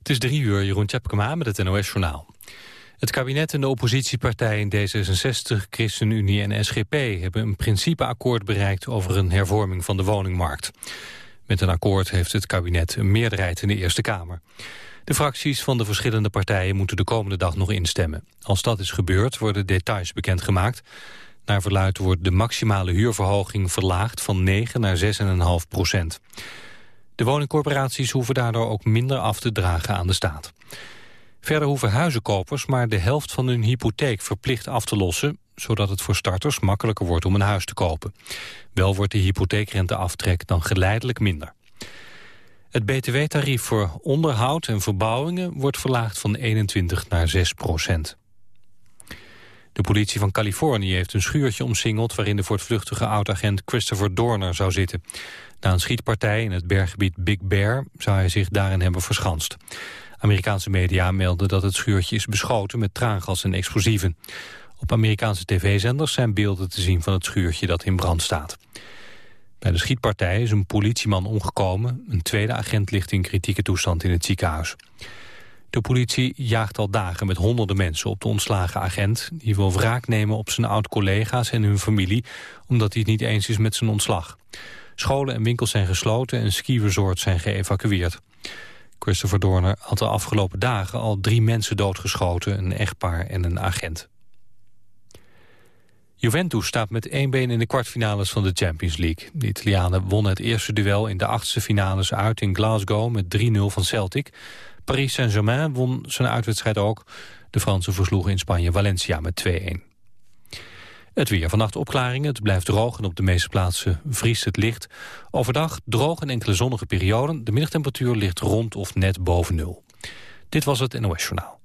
Het is drie uur, Jeroen Tjepkema met het NOS-journaal. Het kabinet en de oppositiepartijen D66, ChristenUnie en SGP... hebben een principeakkoord bereikt over een hervorming van de woningmarkt. Met een akkoord heeft het kabinet een meerderheid in de Eerste Kamer. De fracties van de verschillende partijen moeten de komende dag nog instemmen. Als dat is gebeurd, worden details bekendgemaakt. Naar verluidt wordt de maximale huurverhoging verlaagd van 9 naar 6,5 procent. De woningcorporaties hoeven daardoor ook minder af te dragen aan de staat. Verder hoeven huizenkopers maar de helft van hun hypotheek verplicht af te lossen, zodat het voor starters makkelijker wordt om een huis te kopen. Wel wordt de hypotheekrenteaftrek dan geleidelijk minder. Het btw-tarief voor onderhoud en verbouwingen wordt verlaagd van 21 naar 6 procent. De politie van Californië heeft een schuurtje omsingeld... waarin de voortvluchtige oud-agent Christopher Dorner zou zitten. Na een schietpartij in het berggebied Big Bear... zou hij zich daarin hebben verschanst. Amerikaanse media melden dat het schuurtje is beschoten... met traangas en explosieven. Op Amerikaanse tv-zenders zijn beelden te zien van het schuurtje dat in brand staat. Bij de schietpartij is een politieman omgekomen. Een tweede agent ligt in kritieke toestand in het ziekenhuis. De politie jaagt al dagen met honderden mensen op de ontslagen agent. Die wil wraak nemen op zijn oud-collega's en hun familie... omdat hij het niet eens is met zijn ontslag. Scholen en winkels zijn gesloten en ski-resorts zijn geëvacueerd. Christopher Dorner had de afgelopen dagen al drie mensen doodgeschoten... een echtpaar en een agent. Juventus staat met één been in de kwartfinales van de Champions League. De Italianen wonnen het eerste duel in de achtste finales uit in Glasgow met 3-0 van Celtic. Paris Saint-Germain won zijn uitwedstrijd ook. De Fransen versloegen in Spanje Valencia met 2-1. Het weer. Vannacht opklaringen. Het blijft droog en op de meeste plaatsen vriest het licht. Overdag droog en enkele zonnige perioden. De middagtemperatuur ligt rond of net boven nul. Dit was het NOS Journaal.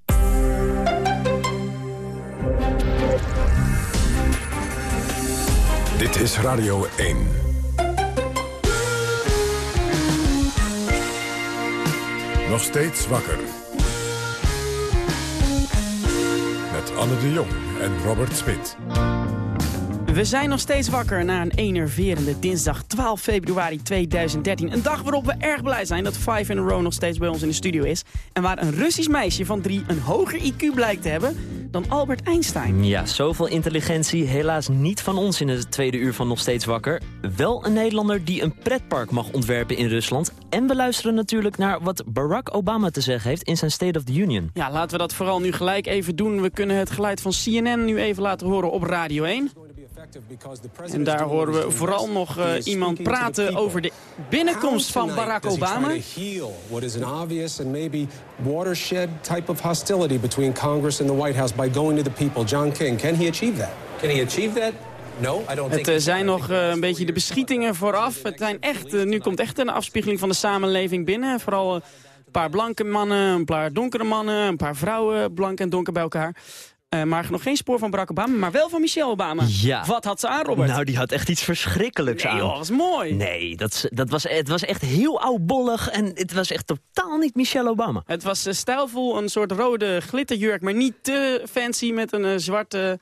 Dit is Radio 1. Nog steeds wakker. Met Anne de Jong en Robert Smit. We zijn nog steeds wakker na een enerverende dinsdag 12 februari 2013. Een dag waarop we erg blij zijn dat Five in a Row nog steeds bij ons in de studio is. En waar een Russisch meisje van drie een hoger IQ blijkt te hebben dan Albert Einstein. Ja, zoveel intelligentie. Helaas niet van ons in het tweede uur van Nog Steeds Wakker. Wel een Nederlander die een pretpark mag ontwerpen in Rusland. En we luisteren natuurlijk naar wat Barack Obama te zeggen heeft in zijn State of the Union. Ja, laten we dat vooral nu gelijk even doen. We kunnen het geluid van CNN nu even laten horen op Radio 1. En daar horen we vooral nog uh, iemand praten over de binnenkomst van Barack Obama. What is an obvious and maybe watershed type of hostility between Congress and the White House by going to the people? John King, can he achieve that? Can he achieve that? No, I don't het uh, zijn nog uh, een beetje de beschietingen vooraf. Het zijn echt, uh, nu komt echt een afspiegeling van de samenleving binnen. Vooral een paar blanke mannen, een paar donkere mannen, een paar vrouwen, blank en donker bij elkaar. Uh, maar nog geen spoor van Barack Obama, maar wel van Michelle Obama. Ja. Wat had ze aan, Robert? Nou, die had echt iets verschrikkelijks nee, aan. dat was mooi. Nee, dat, dat was, het was echt heel oudbollig en het was echt totaal niet Michelle Obama. Het was uh, stijlvol, een soort rode glitterjurk, maar niet te fancy met een uh, zwarte...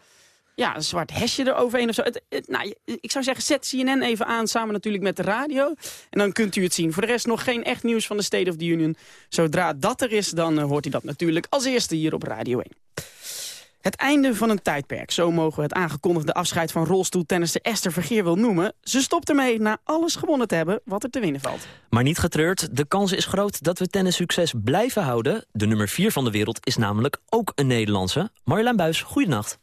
Ja, een zwart hesje eroverheen of zo. Het, het, nou, ik zou zeggen, zet CNN even aan, samen natuurlijk met de radio. En dan kunt u het zien. Voor de rest nog geen echt nieuws van de State of the Union. Zodra dat er is, dan hoort u dat natuurlijk als eerste hier op Radio 1. Het einde van een tijdperk, zo mogen we het aangekondigde afscheid van rolstoeltennister Esther Vergeer wil noemen. Ze stopt ermee na alles gewonnen te hebben wat er te winnen valt. Maar niet getreurd, de kans is groot dat we tennissucces blijven houden. De nummer 4 van de wereld is namelijk ook een Nederlandse. Marjolein Buis, goedenacht.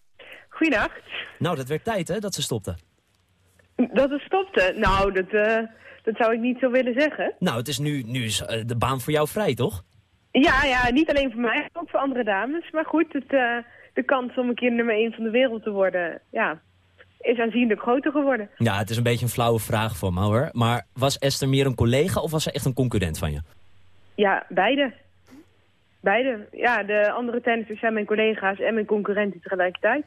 Goedenacht. Nou, dat werd tijd hè, dat ze stopte. Dat ze stopte? Nou, dat, uh, dat zou ik niet zo willen zeggen. Nou, het is nu, nu is uh, de baan voor jou vrij, toch? Ja, ja, niet alleen voor mij, ook voor andere dames. Maar goed, het... Uh, de kans om een keer nummer 1 van de wereld te worden, ja, is aanzienlijk groter geworden. Ja, het is een beetje een flauwe vraag voor me hoor. Maar was Esther meer een collega of was ze echt een concurrent van je? Ja, beide. Beide. Ja, de andere tennissers zijn mijn collega's en mijn concurrenten tegelijkertijd.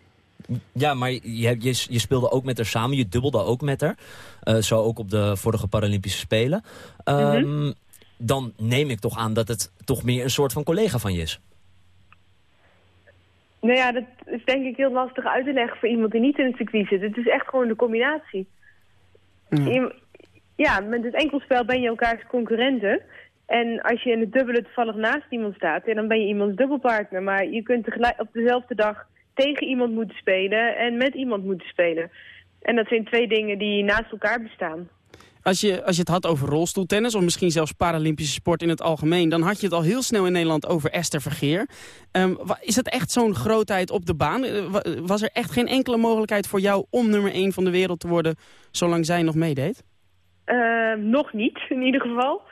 Ja, maar je, je, je speelde ook met haar samen, je dubbelde ook met haar. Uh, zo ook op de vorige Paralympische Spelen. Um, mm -hmm. Dan neem ik toch aan dat het toch meer een soort van collega van je is. Nou ja, dat is denk ik heel lastig uit te leggen voor iemand die niet in het circuit zit. Het is echt gewoon de combinatie. Ja, met het enkelspel ben je elkaars concurrenten. En als je in het dubbele toevallig naast iemand staat, dan ben je iemands dubbelpartner. Maar je kunt tegelijk op dezelfde dag tegen iemand moeten spelen en met iemand moeten spelen. En dat zijn twee dingen die naast elkaar bestaan. Als je, als je het had over rolstoeltennis, of misschien zelfs Paralympische sport in het algemeen... dan had je het al heel snel in Nederland over Esther Vergeer. Um, is het echt zo'n grootheid op de baan? Eh, was er echt geen enkele mogelijkheid voor jou om nummer 1 van de wereld te worden... zolang zij nog meedeed? Uh, nog niet, in ieder geval.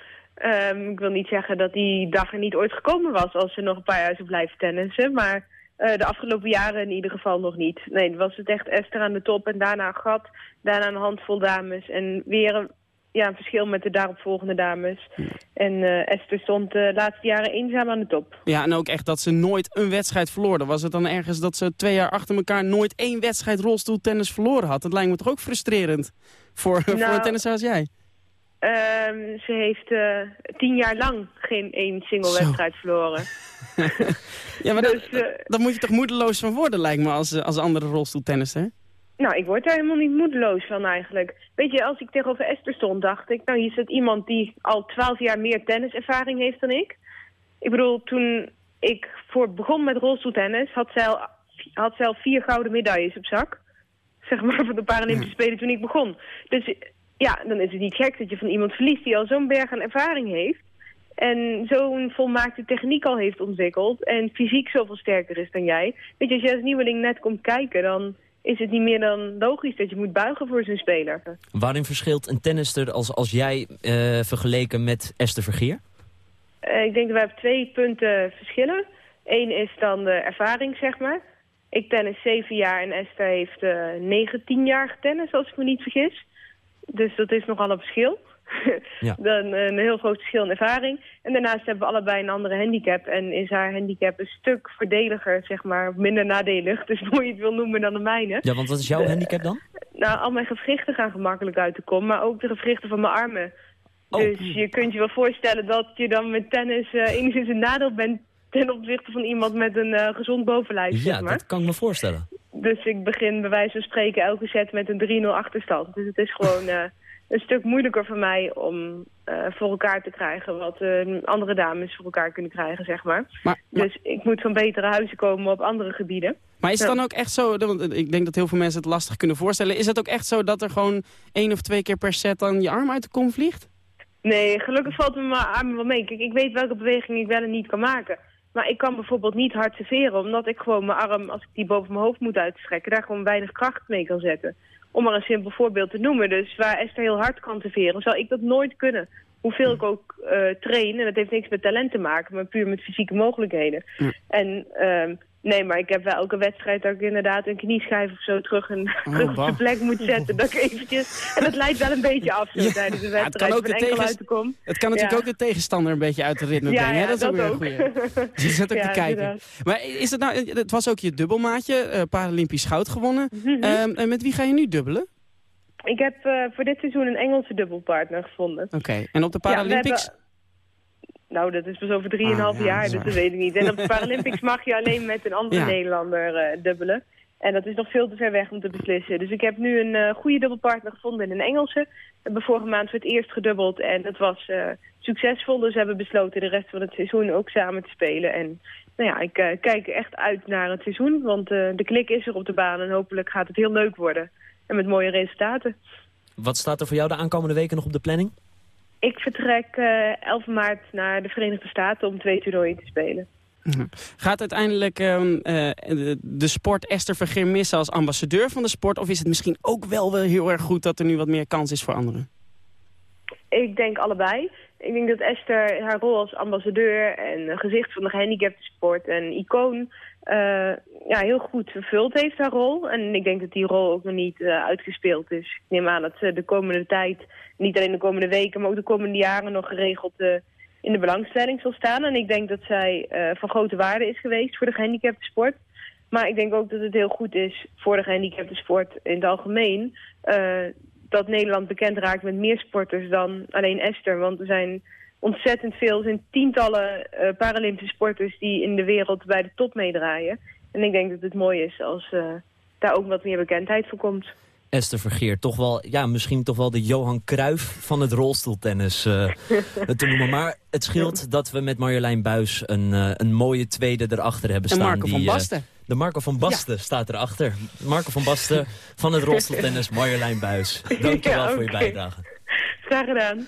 Um, ik wil niet zeggen dat die dag er niet ooit gekomen was... als ze nog een paar jaar zou blijven tennissen, maar... Uh, de afgelopen jaren in ieder geval nog niet. Nee, was het echt Esther aan de top en daarna een gat, daarna een handvol dames. En weer een, ja, een verschil met de daaropvolgende dames. En uh, Esther stond de laatste jaren eenzaam aan de top. Ja, en ook echt dat ze nooit een wedstrijd verloor. Was het dan ergens dat ze twee jaar achter elkaar nooit één wedstrijd rolstoeltennis verloren had? Dat lijkt me toch ook frustrerend voor, nou, voor een tennisser als jij? Um, ze heeft uh, tien jaar lang geen één single wedstrijd verloren. ja, maar dus, uh, daar moet je toch moedeloos van worden, lijkt me, als, als andere rolstoeltennisser? Nou, ik word daar helemaal niet moedeloos van eigenlijk. Weet je, als ik tegenover Esther stond, dacht ik... nou, hier zit iemand die al twaalf jaar meer tenniservaring heeft dan ik. Ik bedoel, toen ik voor begon met rolstoeltennis... had zij al, had zij al vier gouden medailles op zak. Zeg maar, van de Paralympische Spelen toen ik begon. Dus ja, dan is het niet gek dat je van iemand verliest... die al zo'n berg aan ervaring heeft... En zo'n volmaakte techniek al heeft ontwikkeld en fysiek zoveel sterker is dan jij. Weet je, als je als nieuweling net komt kijken, dan is het niet meer dan logisch dat je moet buigen voor zijn speler. Waarin verschilt een tennister als, als jij uh, vergeleken met Esther Vergeer? Uh, ik denk dat we hebben twee punten verschillen. Eén is dan de ervaring, zeg maar. Ik tennis zeven jaar en Esther heeft uh, negen, tien jaar getennis, als ik me niet vergis. Dus dat is nogal een verschil. Ja. Dan een heel groot verschil in ervaring. En daarnaast hebben we allebei een andere handicap. En is haar handicap een stuk verdediger, zeg maar, minder nadelig. Dus hoe je het wil noemen dan de mijne. Ja, want wat is jouw handicap dan? Nou, al mijn gewrichten gaan gemakkelijk uit de kom. Maar ook de gewrichten van mijn armen. Oh. Dus je kunt je wel voorstellen dat je dan met tennis uh, enigszins een nadeel bent ten opzichte van iemand met een uh, gezond bovenlijf. Ja, zeg maar. dat kan ik me voorstellen. Dus ik begin bij wijze van spreken elke set met een 3-0 achterstand. Dus het is gewoon... Uh, een stuk moeilijker voor mij om uh, voor elkaar te krijgen... wat uh, andere dames voor elkaar kunnen krijgen, zeg maar. maar, maar... Dus ik moet van betere huizen komen op andere gebieden. Maar is het dan ook echt zo, want ik denk dat heel veel mensen het lastig kunnen voorstellen... is het ook echt zo dat er gewoon één of twee keer per set dan je arm uit de kom vliegt? Nee, gelukkig valt me mijn arm wel mee. Kijk, ik weet welke beweging ik wel en niet kan maken. Maar ik kan bijvoorbeeld niet hard serveren, omdat ik gewoon mijn arm, als ik die boven mijn hoofd moet uitstrekken, daar gewoon weinig kracht mee kan zetten. Om maar een simpel voorbeeld te noemen. Dus waar Esther heel hard kan serveren, zal ik dat nooit kunnen. Hoeveel ik ook uh, train, en dat heeft niks met talent te maken, maar puur met fysieke mogelijkheden. En uh, Nee, maar ik heb wel elke wedstrijd dat ik inderdaad een knieschijf of zo terug, een, oh, terug op de plek moet zetten. Dat ik eventjes, en dat leidt wel een beetje af zo, tijdens de wedstrijd. Ja, het kan ook de tegen... Het kan natuurlijk ook de tegenstander een beetje uit de ritme brengen. Dat is ook weer een goeie. Je zit ook te kijken. Maar is het nou, het was ook je dubbelmaatje, uh, Paralympisch goud gewonnen. Mm -hmm. um, en met wie ga je nu dubbelen? Ik heb uh, voor dit seizoen een Engelse dubbelpartner gevonden. Oké, en op de Paralympics? Nou, dat is pas over 3,5 ah, ja, jaar, dus dat weet ik niet. En op de Paralympics mag je alleen met een andere ja. Nederlander uh, dubbelen. En dat is nog veel te ver weg om te beslissen. Dus ik heb nu een uh, goede dubbelpartner gevonden in een Engelse. We hebben vorige maand voor het eerst gedubbeld en dat was uh, succesvol. Dus we hebben besloten de rest van het seizoen ook samen te spelen. En nou ja, ik kijk echt uit naar het seizoen, want de klik is er op de baan en hopelijk gaat het heel leuk worden. En met mooie resultaten. Wat staat er voor jou de aankomende weken nog op de planning? Ik vertrek uh, 11 maart naar de Verenigde Staten om twee toernooien te spelen. Mhm. Gaat uiteindelijk uh, de, de, sport Esther Vergeer missen als ambassadeur van de sport? Of is het misschien ook wel, wel heel erg goed dat er nu wat meer kans is voor anderen? Ik denk allebei. Ik denk dat Esther haar rol als ambassadeur en gezicht van de gehandicapte sport en icoon uh, ja, heel goed vervuld heeft haar rol. En ik denk dat die rol ook nog niet uh, uitgespeeld is. Ik neem aan dat ze de komende tijd, niet alleen de komende weken, maar ook de komende jaren nog geregeld uh, in de belangstelling zal staan. En ik denk dat zij van grote waarde is geweest voor de gehandicapte sport. Maar ik denk ook dat het heel goed is voor de gehandicapte sport in het algemeen... dat Nederland bekend raakt met meer sporters dan alleen Esther. Want er zijn ontzettend veel. Er zijn tientallen uh, Paralympische sporters die in de wereld bij de top meedraaien. En ik denk dat het mooi is als uh, daar ook wat meer bekendheid voor komt. Esther Vergeer. Toch wel, ja, misschien toch wel de Johan Cruijff van het rolstoeltennis uh, te noemen. Maar het scheelt dat we met Marjolein Buis een, uh, een mooie tweede erachter hebben staan. En Marco van Basten. Uh, de Marco van Basten ja. staat erachter. Marco van Basten van het rolstoeltennis, Marjolein Buis. Dankjewel ja, okay. voor je bijdrage. Graag gedaan.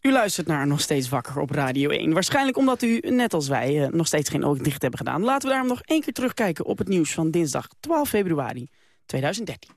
U luistert naar Nog Steeds Wakker op Radio 1. Waarschijnlijk omdat u, net als wij, nog steeds geen ogen dicht hebben gedaan. Laten we daarom nog één keer terugkijken op het nieuws van dinsdag 12 februari 2013.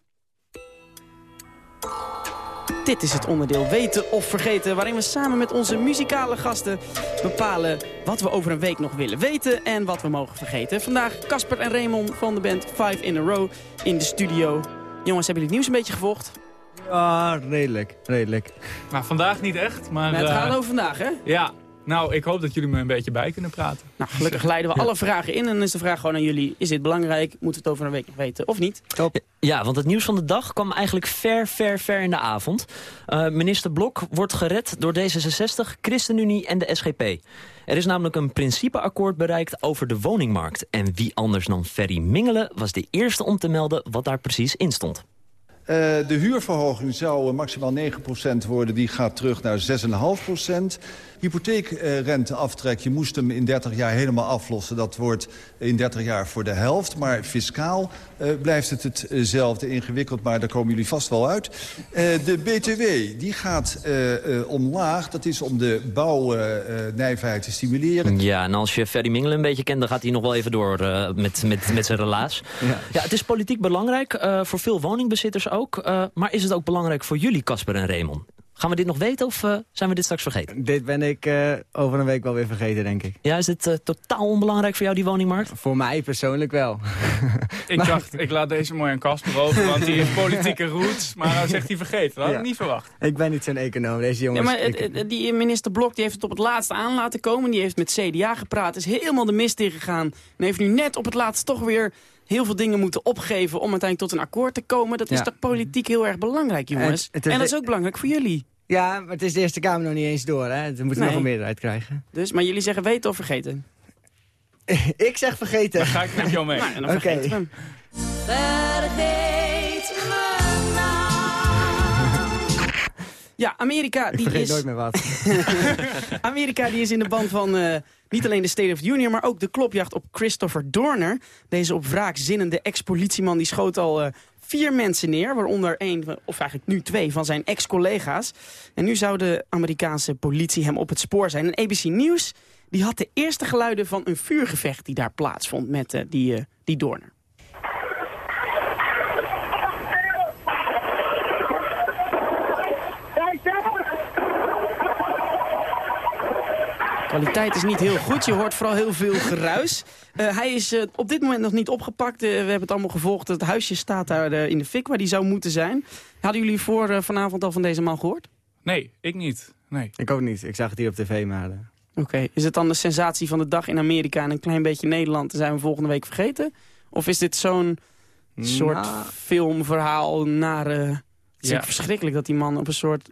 Dit is het onderdeel Weten of Vergeten... waarin we samen met onze muzikale gasten bepalen wat we over een week nog willen weten... en wat we mogen vergeten. Vandaag Casper en Raymond van de band Five in a Row in de studio. Jongens, hebben jullie het nieuws een beetje gevolgd? Ja, redelijk, redelijk. Maar vandaag niet echt, maar... Nou, het gaat over vandaag, hè? Ja, nou, ik hoop dat jullie me een beetje bij kunnen praten. Nou, gelukkig leiden we alle vragen in. En dan is de vraag gewoon aan jullie, is dit belangrijk? Moeten we het over een week nog weten of niet? Top. Ja, want het nieuws van de dag kwam eigenlijk ver, ver, ver in de avond. Uh, minister Blok wordt gered door D66, ChristenUnie en de SGP. Er is namelijk een principeakkoord bereikt over de woningmarkt. En wie anders dan Ferry Mingelen was de eerste om te melden wat daar precies in stond. Uh, de huurverhoging zou maximaal 9% worden. Die gaat terug naar 6,5% hypotheekrenteaftrek, je moest hem in 30 jaar helemaal aflossen. Dat wordt in 30 jaar voor de helft. Maar fiscaal uh, blijft het hetzelfde ingewikkeld, maar daar komen jullie vast wel uit. Uh, de BTW, die gaat uh, omlaag. Dat is om de bouwnijverheid te stimuleren. Ja, en als je Ferry Mingelen een beetje kent, dan gaat hij nog wel even door met, met, met zijn relaas. Ja. ja. het is politiek belangrijk, voor veel woningbezitters ook. maar is het ook belangrijk voor jullie, Casper en Raymond? Gaan we dit nog weten of uh, zijn we dit straks vergeten? Dit ben ik uh, over een week wel weer vergeten, denk ik. Ja, is dit uh, totaal onbelangrijk voor jou, die woningmarkt? Voor mij persoonlijk wel. ik maar... dacht, ik laat deze mooi aan Casper over, want die heeft politieke roots. Maar dan zegt hij vergeten, dat had ik niet verwacht. Ik ben niet zo'n econoom, deze jongens. Ja, maar ik... die minister Blok die heeft het op het laatste aan laten komen. Die heeft met CDA gepraat, is helemaal de mist ingegaan. En heeft nu net op het laatst toch weer heel veel dingen moeten opgeven om uiteindelijk tot een akkoord te komen. Dat is ja. toch politiek heel erg belangrijk, jongens. En, en dat is ook belangrijk voor jullie. Ja, maar het is de Eerste Kamer nog niet eens door. Hè? We moeten nee. nog een meerderheid krijgen. Dus, maar jullie zeggen weten of vergeten? ik zeg vergeten. Dan ga ik met jou mee. Nou, dan okay. vergeet Ja, Amerika die ik is... nooit meer wat. Amerika die is in de band van uh, niet alleen de State of the Union... maar ook de klopjacht op Christopher Dorner. Deze op wraak zinnende ex-politieman die schoot al uh, vier mensen neer, waaronder één, of eigenlijk nu twee, van zijn ex-collega's. En nu zou de Amerikaanse politie hem op het spoor zijn. En ABC News die had de eerste geluiden van een vuurgevecht die daar plaatsvond met uh, die, die Doorner. Kwaliteit is niet heel goed. Je hoort vooral heel veel geruis. Uh, hij is uh, op dit moment nog niet opgepakt. Uh, we hebben het allemaal gevolgd. Het huisje staat daar in de fik waar die zou moeten zijn. Hadden jullie voor vanavond al van deze man gehoord? Nee, ik niet. Nee. Ik ook niet. Ik zag het hier op tv, maar... Oké. Is het dan de sensatie van de dag in Amerika en een klein beetje Nederland... en zijn we volgende week vergeten? Of is dit zo'n soort nou. filmverhaal naar... het is ja. verschrikkelijk dat die man op een soort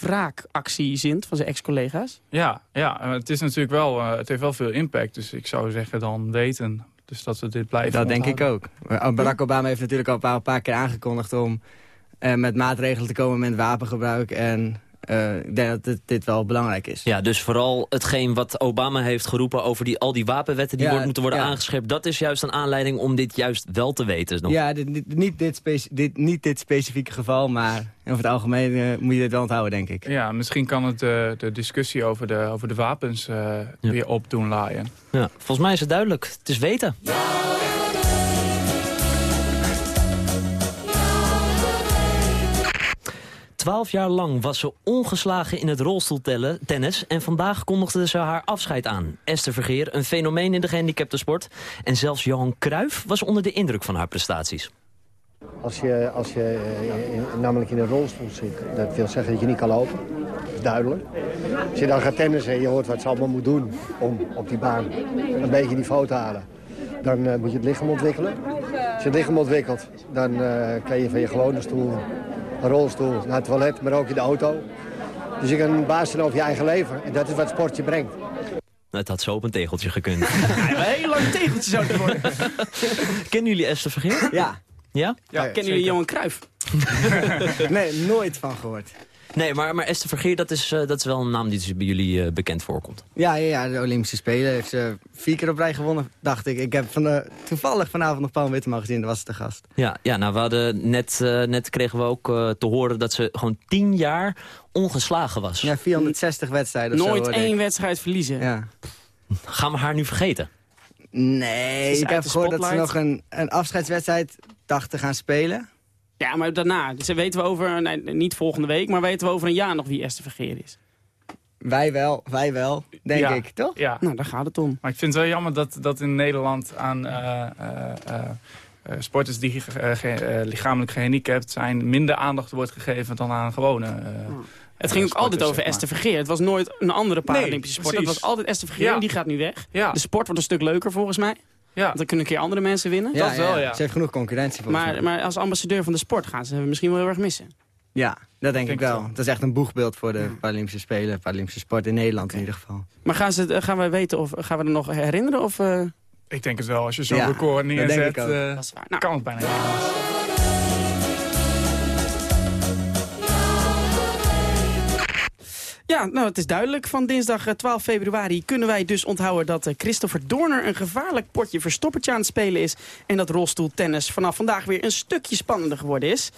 wraakactie zint van zijn ex-collega's? Ja, ja, het is natuurlijk wel, uh, het heeft wel veel impact. Dus ik zou zeggen dan weten. Dus dat we dit blijven Dat denk ik ook. Barack Obama heeft natuurlijk al een paar, een paar keer aangekondigd om uh, met maatregelen te komen met wapengebruik en uh, ik denk dat dit, wel belangrijk is. Ja, dus vooral hetgeen wat Obama heeft geroepen over die, al die wapenwetten die ja, worden, moeten worden ja. aangescherpt. Dat is juist een aanleiding om dit juist wel te weten. Nog. Ja, dit, dit, niet, dit dit, niet dit specifieke geval, maar over het algemeen uh, moet je dit wel onthouden, denk ik. Ja, misschien kan het uh, de discussie over de, over de wapens ja. weer opdoen laaien. Ja, volgens mij is het duidelijk. Het is weten. Twaalf jaar lang was ze ongeslagen in het rolstoeltennis... en vandaag kondigde ze haar afscheid aan. Esther Vergeer, een fenomeen in de gehandicaptensport. En zelfs Johan Cruijff was onder de indruk van haar prestaties. Als je, als je in, namelijk in een rolstoel zit, dat wil zeggen dat je niet kan lopen. Is duidelijk. Als je dan gaat tennissen en je hoort wat ze allemaal moet doen om op die baan een beetje niveau te halen. Dan uh, moet je het lichaam ontwikkelen. Als je het lichaam ontwikkelt, dan uh, kan je van je gewone stoel een rolstoel naar het toilet, maar ook in de auto. Dus je kan baas zijn over je eigen leven. En dat is wat sport je brengt. Het had zo op een tegeltje gekund. ja, een heel lang tegeltje zou het worden. Kennen jullie Esther Vergeer? Ja. Ja? Ja, kennen jullie Johan Cruijff? nee, nooit van gehoord. Nee, maar, maar Esther Vergeer, dat is, uh, dat is wel een naam die dus bij jullie uh, bekend voorkomt. Ja, ja, ja, de Olympische Spelen heeft ze vier keer op rij gewonnen, dacht ik. Ik heb van de, toevallig vanavond nog Paul Witteman gezien, dat was de gast. Ja, ja nou, we hadden net, uh, net kregen we ook te horen dat ze gewoon tien jaar ongeslagen was. Ja, 460 wedstrijden. Nooit zo, één wedstrijd verliezen. Ja. Gaan we haar nu vergeten? Nee, ik heb gehoord dat ze nog een, een afscheidswedstrijd dacht te gaan spelen. Ja, maar daarna. Dus weten we over, nee, niet volgende week, maar weten we over een jaar nog wie Esther Vergeer is. Wij wel, wij wel, denk ja, ik, toch? Ja. Nou, daar gaat het om. Maar ik vind het wel jammer dat, dat in Nederland aan uh, uh, uh, sporters die ge lichamelijk gehandicapt zijn... minder aandacht wordt gegeven dan aan gewone... Oh. Het ging ook altijd over Esther Vergeer. Het was nooit een andere Paralympische nee, sport. Het was altijd Esther Vergeer ja. en die gaat nu weg. Ja. De sport wordt een stuk leuker volgens mij. Ja. Want dan kunnen een keer andere mensen winnen. Ja, dat wel, ja. Ze heeft genoeg concurrentie volgens maar. Maar als ambassadeur van de sport gaan ze misschien wel heel erg missen. Ja, dat denk, denk ik wel. Dat is echt een boegbeeld voor de Paralympische Spelen, Paralympische sport in Nederland okay. in ieder geval. Maar gaan, ze, gaan we weten of gaan we er nog herinneren? Of, uh... Ik denk het wel. Als je zo'n ja, record neerzet, uh, dat is waar. Nou, kan het bijna niet. Ja, nou het is duidelijk. Van dinsdag 12 februari kunnen wij dus onthouden dat uh, Christopher Dorner een gevaarlijk potje verstoppertje aan het spelen is. En dat rolstoeltennis vanaf vandaag weer een stukje spannender geworden is.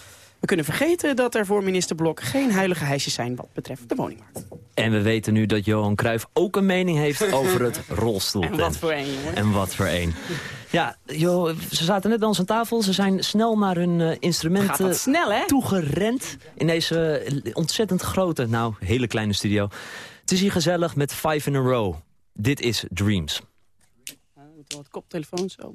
We kunnen vergeten dat er voor minister Blok geen huilige heisjes zijn wat betreft de woningmarkt. En we weten nu dat Johan Cruijff ook een mening heeft over het rolstoeltennis. En wat voor een, jongen. En wat voor een. Ja, joh, ze zaten net bij ons aan tafel. Ze zijn snel naar hun uh, instrumenten snel, hè? toegerend. In deze ontzettend grote, nou, hele kleine studio. Het is hier gezellig met Five in a Row. Dit is Dreams. Uh, wat koptelefoon zo.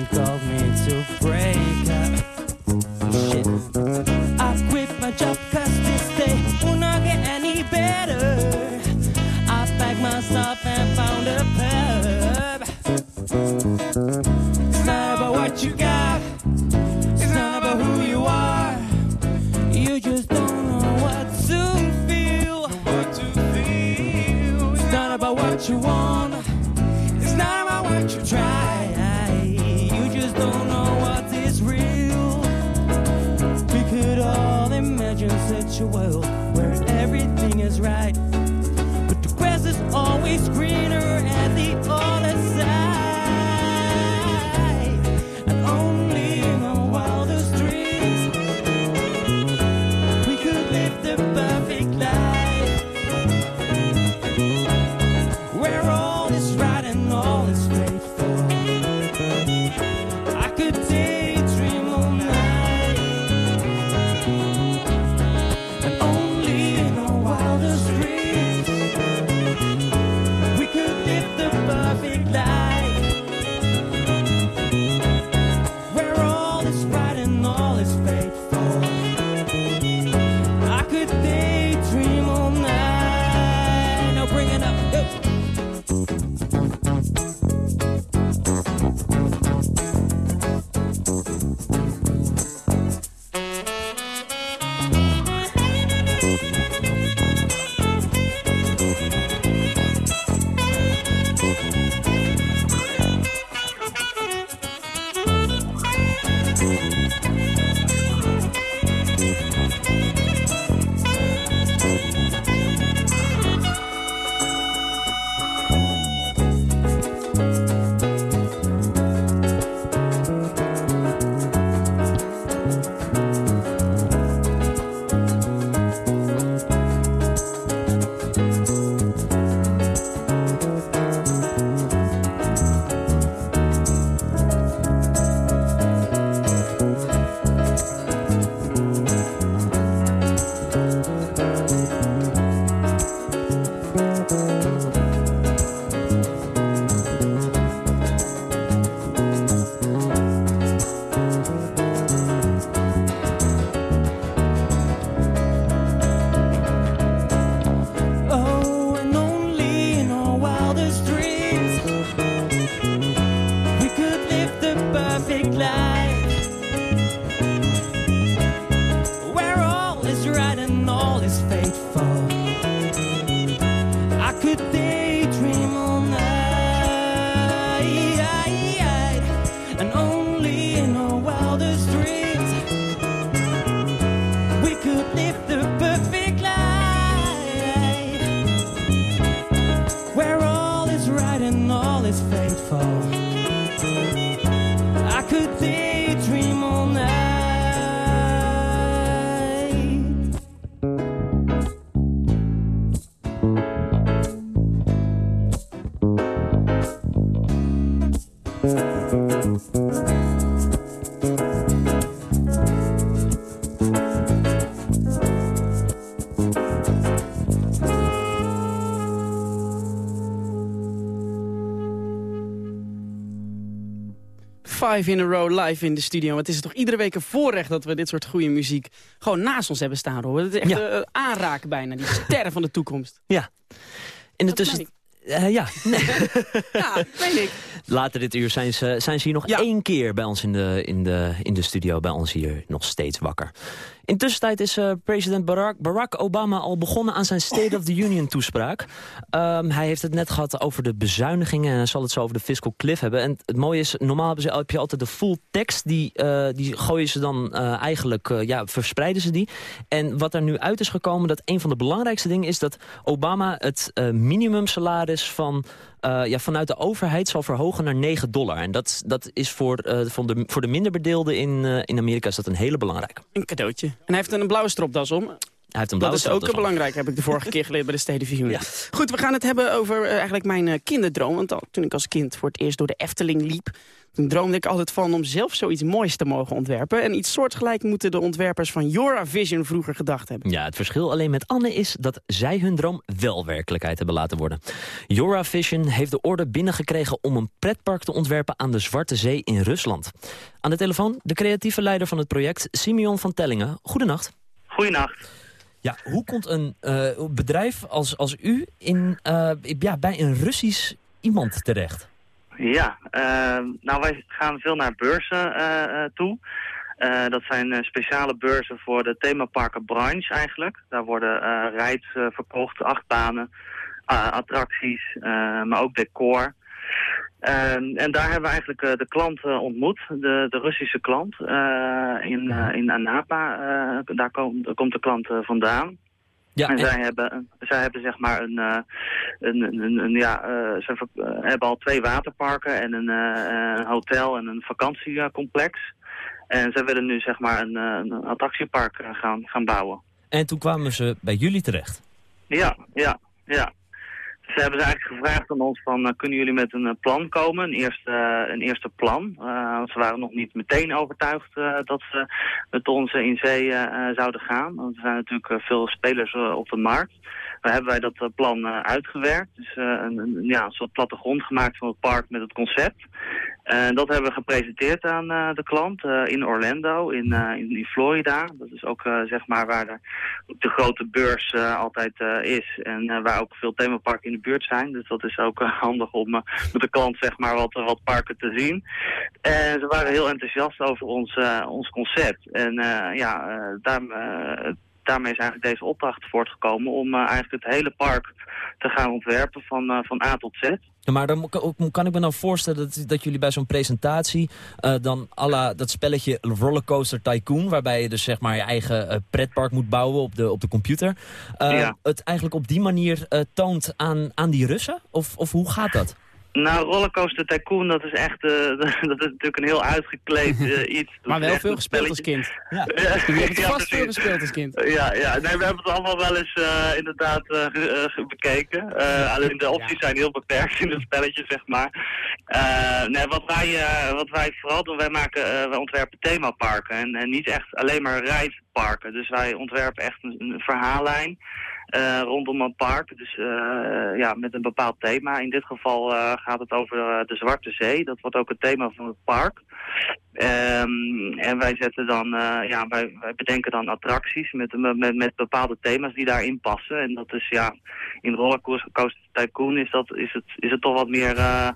and go. Five in a row live in de studio. Het is toch iedere week een voorrecht dat we dit soort goede muziek gewoon naast ons hebben staan. Hoor. Het is echt Ja. eh, aanraken bijna, die sterren van de toekomst. Ja. In de Dat tussen... meen Eh, ja, nee. Ja, weet ik. Later dit uur zijn ze, zijn ze hier nog Ja. één keer bij ons in de, in, de, in de studio. Bij ons hier nog steeds wakker. Intussen is eh, president Barack, Barack Obama al begonnen aan zijn State of the Union toespraak. Ehm, hij heeft het net gehad over de bezuinigingen en hij zal het zo over de fiscal cliff hebben. En het mooie is, normaal hebben ze, heb je altijd de full tekst. Die, eh, die gooien ze dan eh, eigenlijk, ja, verspreiden ze die. En wat er nu uit is gekomen, dat een van de belangrijkste dingen is dat Obama het minimumsalaris van eh, ja, vanuit de overheid zal verhogen naar 9 dollar. En dat, dat is voor, eh, voor, de, voor de minder bedeelden in, eh, in Amerika is dat een hele belangrijke. Een cadeautje. En hij heeft een blauwe stropdas om. Hij heeft een Dat blauwe is ook belangrijk, heb ik de vorige keer geleerd bij de. Ja. Goed, we gaan het hebben over eigenlijk mijn kinderdroom. Want al, toen ik als kind voor het eerst door de Efteling liep... toen droomde ik altijd van om zelf zoiets moois te mogen ontwerpen. En iets soortgelijk moeten de ontwerpers van Jora Vision vroeger gedacht hebben. Ja, het verschil alleen met Anne is dat zij hun droom wel werkelijkheid hebben laten worden. Jora Vision heeft de orde binnengekregen om een pretpark te ontwerpen aan de Zwarte Zee in Rusland. Aan de telefoon de creatieve leider van het project, Simeon van Tellingen. Goedenacht. Goedenacht. Ja, hoe komt een eh, bedrijf als, als u in, eh, ja, bij een Russisch iemand terecht? Ja, eh, nou wij gaan veel naar beurzen eh, eh, toe. Eh, dat zijn speciale beurzen voor de themaparken branche eigenlijk. Daar worden rides eh, verkocht, achtbanen, attracties, maar ook decor. En, en daar hebben we eigenlijk de klant ontmoet, de, de Russische klant in, in Anapa. daar, komt daar komt de klant vandaan. Ja, en en- zij hebben, zij hebben zeg maar een, eh, een, een, een, ja, eh, ze eh, hebben al twee waterparken en een, een hotel en een vakantiecomplex. En zij willen nu zeg maar een, een attractiepark gaan, gaan bouwen. En toen kwamen ze bij jullie terecht. Ja, ja, ja. Ze hebben ze eigenlijk gevraagd aan ons van, eh, kunnen jullie met een eh, plan komen, een eerste, eh, een eerste plan. Want ze waren nog niet meteen overtuigd dat ze met ons in zee zouden gaan. Want er zijn natuurlijk veel spelers op de markt. Daar hebben wij dat plan uitgewerkt. Dus een, een, ja, soort plattegrond gemaakt van het park met het concept. En dat hebben we gepresenteerd aan de klant in Orlando, in, in, Florida. Dat is ook zeg maar waar de, de grote beurs altijd is. En waar ook veel themaparken in de buurt zijn. Dus dat is ook eh, handig om eh, met de klant zeg maar wat, wat parken te zien. En ze waren heel enthousiast over ons, eh, ons concept. En ja, daar, daarmee is eigenlijk deze opdracht voortgekomen om eh, eigenlijk het hele park te gaan ontwerpen van, eh, van A tot Z. Ja, maar dan kan, ik me nou voorstellen dat, dat jullie bij zo'n presentatie... eh, dan la dat spelletje Rollercoaster Tycoon... waarbij je dus zeg maar je eigen pretpark moet bouwen op de, op de computer... Ja. het eigenlijk op die manier toont aan, aan die Russen? Of, of hoe gaat dat? Nou, Rollercoaster Tycoon, dat is echt eh, dat is natuurlijk een heel uitgekleed eh, iets. Maar wel veel gespeeld als kind. Ja. Ja, Je hebt ja, vast veel gespeeld als kind. Ja, ja. Nee, we hebben het allemaal wel eens eh, inderdaad bekeken. Alleen de opties zijn heel beperkt in het spelletje, zeg maar. Nee, wat wij, wat wij vooral doen, wij, maken, eh, wij ontwerpen themaparken. En, en niet echt alleen maar reisparken. Dus wij ontwerpen echt een, een verhaallijn. Eh, rondom een park, dus eh, ja, met een bepaald thema. In dit geval eh, gaat het over de Zwarte Zee. Dat wordt ook het thema van het park. Ehm, en wij zetten dan, eh, ja, wij, wij bedenken dan attracties met, met, met bepaalde thema's die daarin passen. En dat is ja, in Rollercoaster Tycoon is, dat, is, het, is het toch wat meer, eh,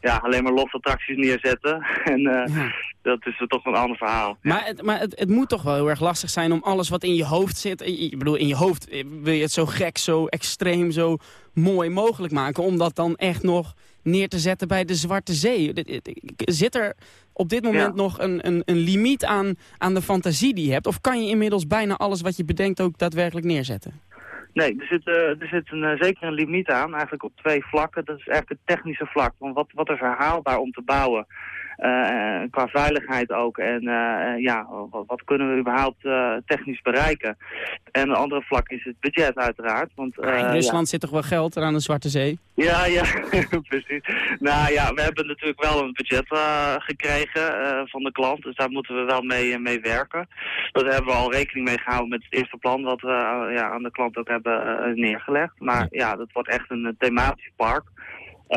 ja, alleen maar losse attracties neerzetten. en eh, Ja. dat is toch een ander verhaal. Maar, het, maar het, het moet toch wel heel erg lastig zijn om alles wat in je hoofd zit... Ik bedoel, in je hoofd wil je het zo gek, zo extreem, zo mooi mogelijk maken... om dat dan echt nog neer te zetten bij de Zwarte Zee. Zit er op dit moment Ja. nog een, een, een limiet aan, aan de fantasie die je hebt? Of kan je inmiddels bijna alles wat je bedenkt ook daadwerkelijk neerzetten? Nee, er zit, eh, er zit een, eh, zeker een limiet aan, eigenlijk op twee vlakken. Dat is eigenlijk het technische vlak. Want wat, wat is herhaalbaar om te bouwen? Eh, qua veiligheid ook. En eh, ja, wat, wat kunnen we überhaupt eh, technisch bereiken? En een andere vlak is het budget uiteraard. Want, Maar in Rusland zit toch wel geld aan de Zwarte Zee? ja, ja, precies. Nou ja, we hebben natuurlijk wel een budget gekregen van de klant, dus daar moeten we wel mee, mee werken. Daar hebben we al rekening mee gehouden met het eerste plan wat we ja, aan de klant ook hebben neergelegd. Maar ja, dat wordt echt een thematisch park.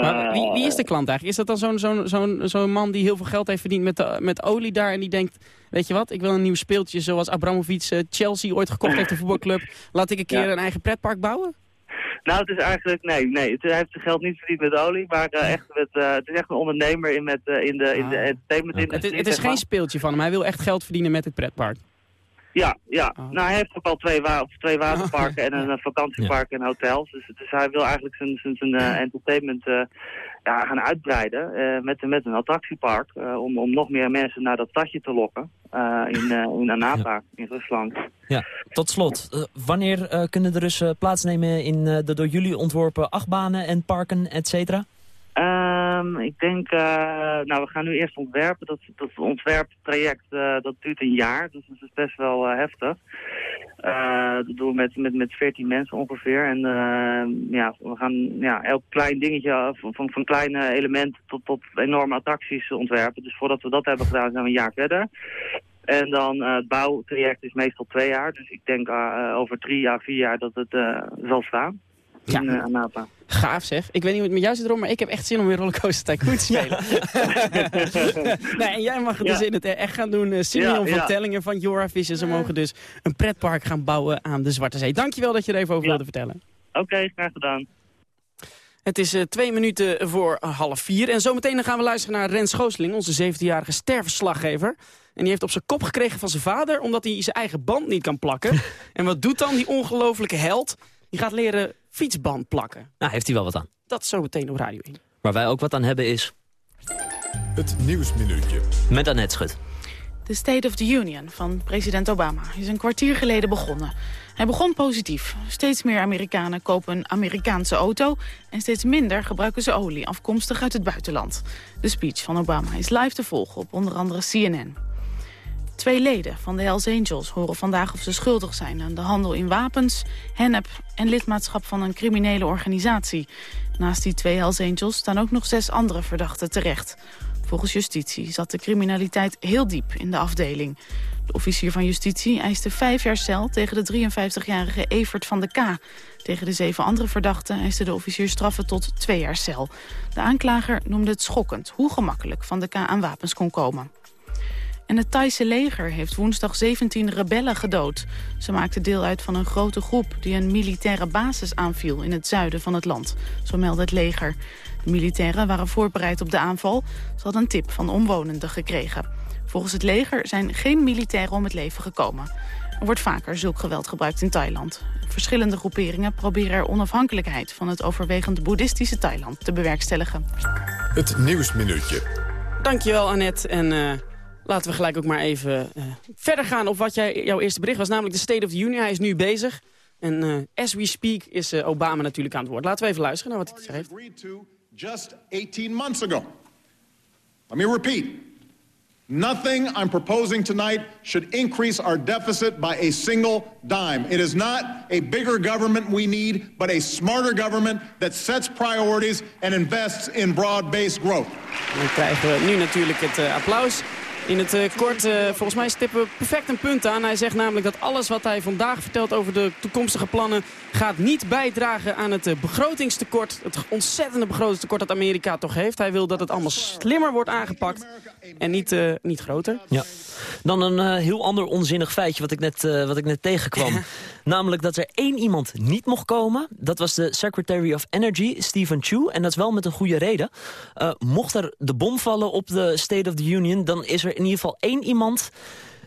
Maar Eh, wie, wie is de klant eigenlijk? Is dat dan zo'n zo'n zo'n zo'n man die heel veel geld heeft verdiend met, de, met olie daar... en die denkt, weet je wat, ik wil een nieuw speeltje zoals Abramovic eh, Chelsea ooit gekocht heeft, de voetbalclub. Laat ik een keer Ja. een eigen pretpark bouwen? Nou, het is eigenlijk, nee, nee, het, hij heeft zijn geld niet verdiend met olie, maar eh, echt met, eh, het is echt een ondernemer in, met, eh, in de, in de entertainment Het industrie, het is geen speeltje van hem, hij wil echt geld verdienen met het pretpark. Ja, ja. Nou, hij heeft ook al twee, wa twee waterparken en een eh, vakantiepark en hotels. Dus, dus hij wil eigenlijk zijn, zijn, zijn eh, entertainment eh, ja, gaan uitbreiden eh, met, met een attractiepark. om, om nog meer mensen naar dat stadje te lokken in, in Anapa, in Rusland. Ja, tot slot. wanneer kunnen de Russen plaatsnemen in de door jullie ontworpen achtbanen en parken, et cetera? Ehm, ik denk, eh, nou we gaan nu eerst ontwerpen. Dat, dat ontwerptraject eh, dat duurt een jaar, dus dat is best wel eh, heftig. Dat doen we met, met, met 14 mensen ongeveer. En eh, ja, we gaan ja, elk klein dingetje, van, van, kleine elementen tot, tot enorme attracties ontwerpen. Dus voordat we dat hebben gedaan zijn we een jaar verder. En dan het bouwtraject is meestal twee jaar. Dus ik denk over drie à vier jaar dat het zal staan. Ja. In eh, Anapa. Gaaf zeg. Ik weet niet hoe het met jou zit erom, maar ik heb echt zin om weer Rollercoaster Tycoon te spelen. nee, en jij mag het dus in het echt gaan doen. Uh, Simeon Ja, van ja. Tellingen van Jora Vissen. Ze mogen dus een pretpark gaan bouwen aan de Zwarte Zee. Dankjewel dat je er even over wilde vertellen. Oké, graag gedaan. Het is eh, twee minuten voor half vier. En zometeen dan gaan we luisteren naar Rens Goosling, onze 17-jarige sterverslaggever. En die heeft op zijn kop gekregen van zijn vader, omdat hij zijn eigen band niet kan plakken. en wat doet dan die ongelofelijke held? Die gaat leren fietsband plakken. Nou, heeft hij wel wat aan. Dat zometeen op Radio 1. Waar wij ook wat aan hebben is... Het Nieuwsminuutje. Met Annette Schut. De State of the Union van president Obama is een kwartier geleden begonnen. Hij begon positief. Steeds meer Amerikanen kopen een Amerikaanse auto... en steeds minder gebruiken ze olie afkomstig uit het buitenland. De speech van Obama is live te volgen op onder andere CNN. Twee leden van de Hells Angels horen vandaag of ze schuldig zijn... aan de handel in wapens, hennep en lidmaatschap van een criminele organisatie. Naast die twee Hells Angels staan ook nog zes andere verdachten terecht. Volgens justitie zat de criminaliteit heel diep in de afdeling. De officier van justitie eiste vijf jaar cel tegen de 53-jarige Evert van de K. Tegen de zeven andere verdachten eiste de officier straffen tot twee jaar cel. De aanklager noemde het schokkend hoe gemakkelijk van de K aan wapens kon komen. En het Thaise leger heeft woensdag 17 rebellen gedood. Ze maakten deel uit van een grote groep die een militaire basis aanviel in het zuiden van het land. Zo meldde het leger. De militairen waren voorbereid op de aanval. Ze hadden een tip van omwonenden gekregen. Volgens het leger zijn geen militairen om het leven gekomen. Er wordt vaker zulk geweld gebruikt in Thailand. Verschillende groeperingen proberen er onafhankelijkheid van het overwegend boeddhistische Thailand te bewerkstelligen. Het Nieuwsminuutje. Dankjewel Annette. En eh, laten we gelijk ook maar even eh, verder gaan op wat jij, jouw eerste bericht was. Namelijk de State of the Union. Hij is nu bezig. En eh, as we speak is eh, Obama natuurlijk aan het woord. Laten we even luisteren naar wat hij to just 18 months ago. Let me repeat. Nothing I'm proposing tonight should increase our deficit by a single dime. It is not a bigger government we need, but a smarter government that sets priorities and invests in broad-based growth. Dan krijgen we nu natuurlijk het applaus. In het eh, kort, eh, volgens mij stippen we perfect een punt aan. Hij zegt namelijk dat alles wat hij vandaag vertelt over de toekomstige plannen... gaat niet bijdragen aan het eh, begrotingstekort. Het ontzettende begrotingstekort dat Amerika toch heeft. Hij wil dat het allemaal slimmer wordt aangepakt en niet, niet groter. Ja. Dan een heel ander onzinnig feitje wat ik net, wat ik net tegenkwam. Namelijk dat er één iemand niet mocht komen. Dat was de Secretary of Energy, Stephen Chu. En dat is wel met een goede reden. Eh, mocht er de bom vallen op de State of the Union... dan is er in ieder geval één iemand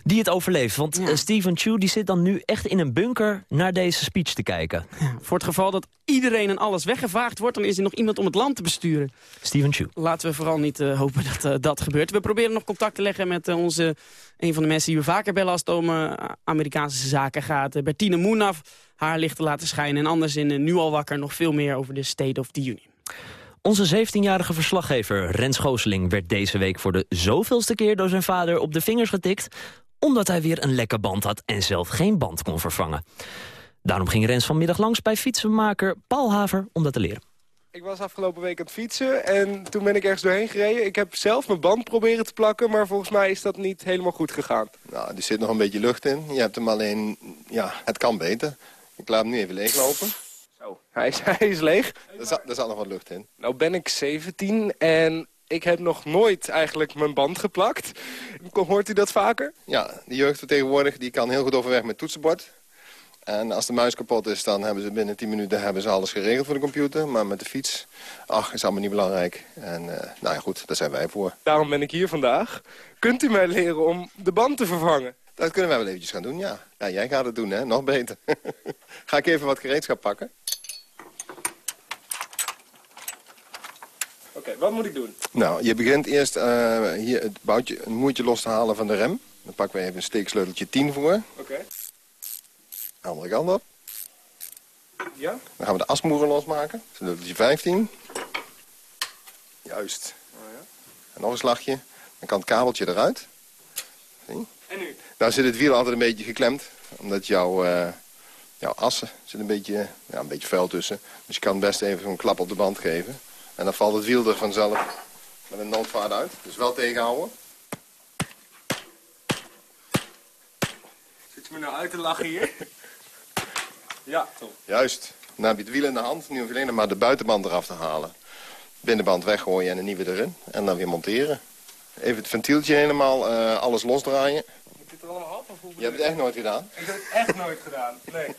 die het overleeft. Want eh, Stephen Chu die zit dan nu echt in een bunker naar deze speech te kijken. Voor het geval dat iedereen en alles weggevaagd wordt... dan is er nog iemand om het land te besturen. Stephen Chu. Laten we vooral niet eh, hopen dat eh, dat gebeurt. We proberen nog contact te leggen met onze, een van de mensen die we vaker bellen... als het om eh, Amerikaanse zaken gaat. Bertine Moenaf, haar licht te laten schijnen. En anders in Nu al wakker nog veel meer over de State of the Union. Onze 17-jarige verslaggever Rens Gooseling werd deze week voor de zoveelste keer door zijn vader op de vingers getikt, omdat hij weer een lekke band had en zelf geen band kon vervangen. Daarom ging Rens vanmiddag langs bij fietsenmaker Paul Haver om dat te leren. Ik was afgelopen week aan het fietsen en toen ben ik ergens doorheen gereden. Ik heb zelf mijn band proberen te plakken, maar volgens mij is dat niet helemaal goed gegaan. Nou, er zit nog een beetje lucht in. Je hebt hem alleen, ja, het kan beter. Ik laat hem nu even leeglopen. Zo, hij is, hij is leeg. Er zat, er zat nog wat lucht in. Nou ben ik 17 en ik heb nog nooit eigenlijk mijn band geplakt. Hoort u dat vaker? Ja, de jeugd van tegenwoordig die kan heel goed overweg met toetsenbord. En als de muis kapot is, dan hebben ze binnen 10 minuten hebben ze alles geregeld voor de computer. Maar met de fiets, ach, is allemaal niet belangrijk. En eh, nou ja, goed, daar zijn wij voor. Daarom ben ik hier vandaag. Kunt u mij leren om de band te vervangen? Dat kunnen wij wel eventjes gaan doen, ja. Ja, jij gaat het doen, hè? Nog beter. Ga ik even wat gereedschap pakken. Oké, wat moet ik doen? Nou, je begint eerst eh, hier het boutje, een moertje los te halen van de rem. Dan pakken we even een steeksleuteltje 10 voor. Oké. Andere kant op. Ja? Dan gaan we de asmoeren losmaken. Sleuteltje 15. Juist. Oh, ja. En nog een slagje. Dan kan het kabeltje eruit. Zie? En nu? Nou zit het wiel altijd een beetje geklemd. Omdat jouw, eh, jouw assen zit een beetje, ja, een beetje vuil tussen. Dus je kan best even zo'n klap op de band geven. En dan valt het wiel er vanzelf met een noodvaart uit. Dus wel tegenhouden. Zit je me nou uit te lachen hier? ja, toch. Juist. Dan heb je het wiel in de hand. Nu hoef je alleen maar de buitenband eraf te halen. Binnenband weggooien en een nieuwe erin. En dan weer monteren. Even het ventieltje helemaal, eh, alles losdraaien. Moet dit er allemaal af? Of hoe Je hebt het echt nooit gedaan. Ik heb het echt nooit gedaan, nee.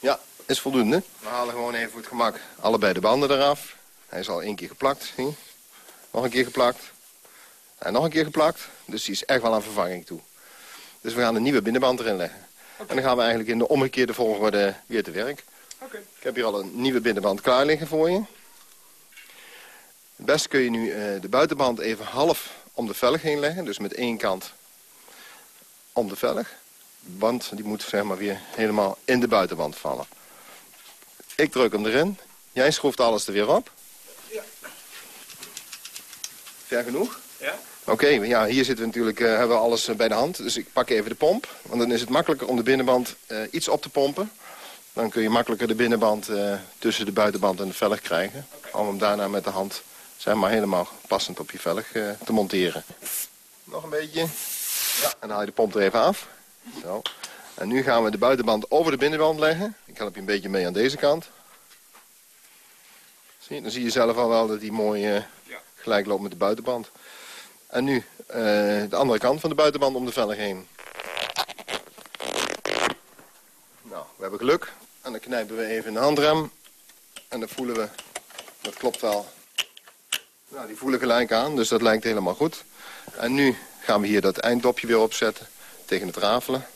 Ja, is voldoende. We halen gewoon even voor het gemak allebei de banden eraf. Hij is al één keer geplakt. Zie? Nog een keer geplakt. En nog een keer geplakt. Dus die is echt wel aan vervanging toe. Dus we gaan een nieuwe binnenband erin leggen. En dan gaan we eigenlijk in de omgekeerde volgorde weer te werk. Oké. Ik heb hier al een nieuwe binnenband klaar liggen voor je. Het beste kun je nu eh, de buitenband even half om de velg heen leggen. Dus met één kant om de velg. Want die moet zeg maar weer helemaal in de buitenband vallen. Ik druk hem erin. Jij schroeft alles er weer op. Ja. Ver genoeg? Ja. Oké, ja, hier zitten we natuurlijk, eh, hebben we alles eh, bij de hand. Dus ik pak even de pomp. Want dan is het makkelijker om de binnenband eh, iets op te pompen. Dan kun je makkelijker de binnenband tussen de buitenband en de velg krijgen. Om hem daarna met de hand zeg maar, helemaal passend op je velg te monteren. Nog een beetje. Ja. En dan haal je de pomp er even af. Zo. En nu gaan we de buitenband over de binnenband leggen. Ik help je een beetje mee aan deze kant. Zie, je, dan zie je zelf al wel dat die mooi eh, gelijk loopt met de buitenband. En nu eh, de andere kant van de buitenband om de velg heen. Nou, we hebben geluk. En dan knijpen we even in de handrem. En dan voelen we, dat klopt wel. Nou, die voelen gelijk aan, dus dat lijkt helemaal goed. En nu gaan we hier dat einddopje weer opzetten tegen het rafelen.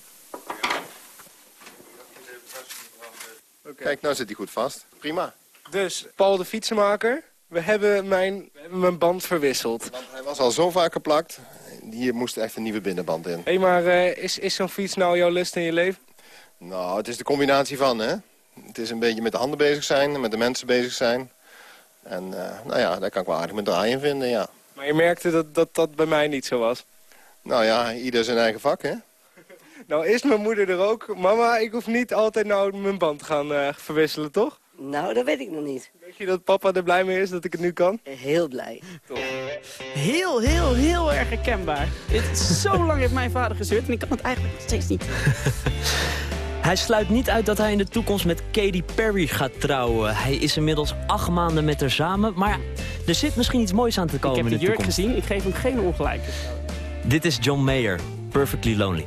Kijk, nou zit hij goed vast. Prima. Dus, Paul de fietsenmaker, we hebben mijn, we hebben mijn band verwisseld. Want hij was al zo vaak geplakt. Hier moest echt een nieuwe binnenband in. Hé, hey, maar eh, is, is zo'n fiets nou jouw lust in je leven? Nou, het is de combinatie van, hè. Het is een beetje met de handen bezig zijn, met de mensen bezig zijn. En eh, nou ja, daar kan ik wel aardig met draaien vinden, ja. Maar je merkte dat, dat dat bij mij niet zo was. Nou ja, ieder zijn eigen vak, hè. Nou is mijn moeder er ook. Mama, ik hoef niet altijd nou mijn band te gaan eh, verwisselen, toch? Nou, dat weet ik nog niet. Denk je dat papa er blij mee is dat ik het nu kan? Heel blij. Heel, heel, heel erg herkenbaar. Het is zo lang heeft mijn vader gezeurd en ik kan het eigenlijk nog steeds niet. Hij sluit niet uit dat hij in de toekomst met Katy Perry gaat trouwen. Hij is inmiddels acht maanden met haar samen. Maar er zit misschien iets moois aan te komen Ik heb in de de jurk toekomst. gezien, ik geef hem geen ongelijk. Dit is John Mayer, Perfectly Lonely.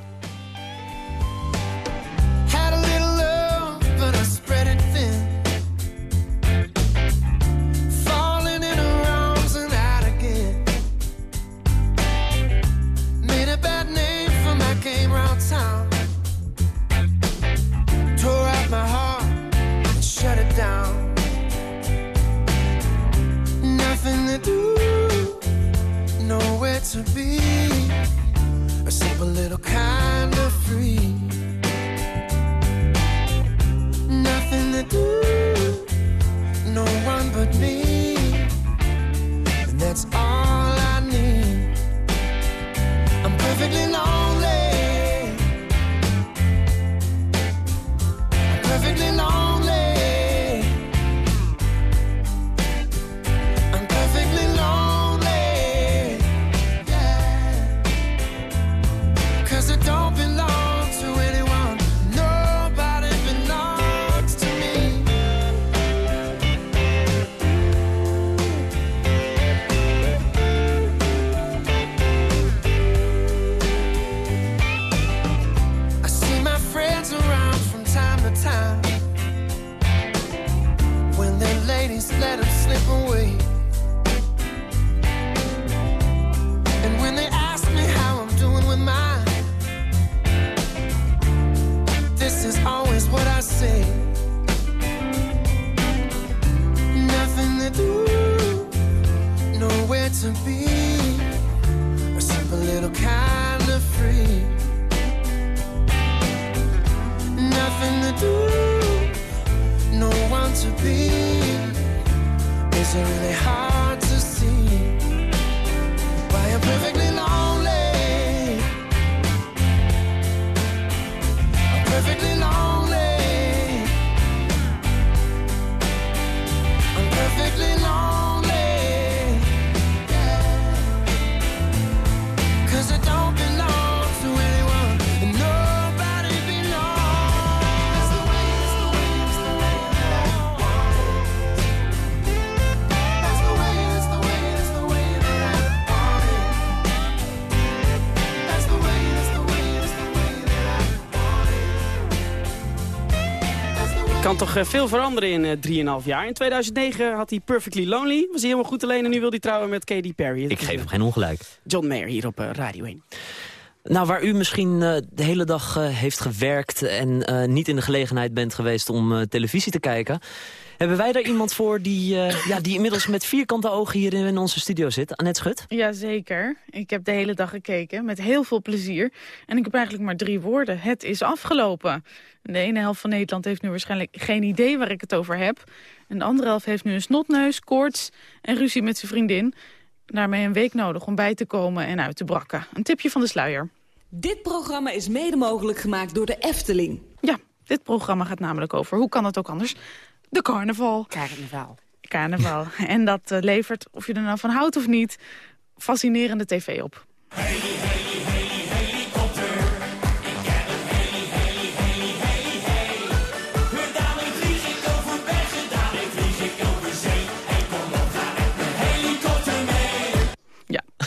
Kan toch eh, veel veranderen in eh 3,5 jaar. In 2009 had hij Perfectly Lonely. Was hij helemaal goed alleen en nu wil hij trouwen met Katy Perry. Ik geef hem geen ongelijk. John Mayer hier op eh, Radio 1. Nou, waar u misschien eh, de hele dag eh, heeft gewerkt... en eh, niet in de gelegenheid bent geweest om eh, televisie te kijken... hebben wij daar iemand voor die, eh, ja, die inmiddels met vierkante ogen hier in onze studio zit. Annette Schut. Jazeker. Ik heb de hele dag gekeken, met heel veel plezier. En ik heb eigenlijk maar drie woorden. Het is afgelopen. De ene helft van Nederland heeft nu waarschijnlijk geen idee waar ik het over heb. En de andere helft heeft nu een snotneus, koorts en ruzie met zijn vriendin. Daarmee een week nodig om bij te komen en uit te brakken. Een tipje van de sluier. Dit programma is mede mogelijk gemaakt door de Efteling. Ja, dit programma gaat namelijk over, hoe kan het ook anders, de carnaval. Carnaval. Carnaval. en dat eh, levert, of je er nou van houdt of niet, fascinerende tv op.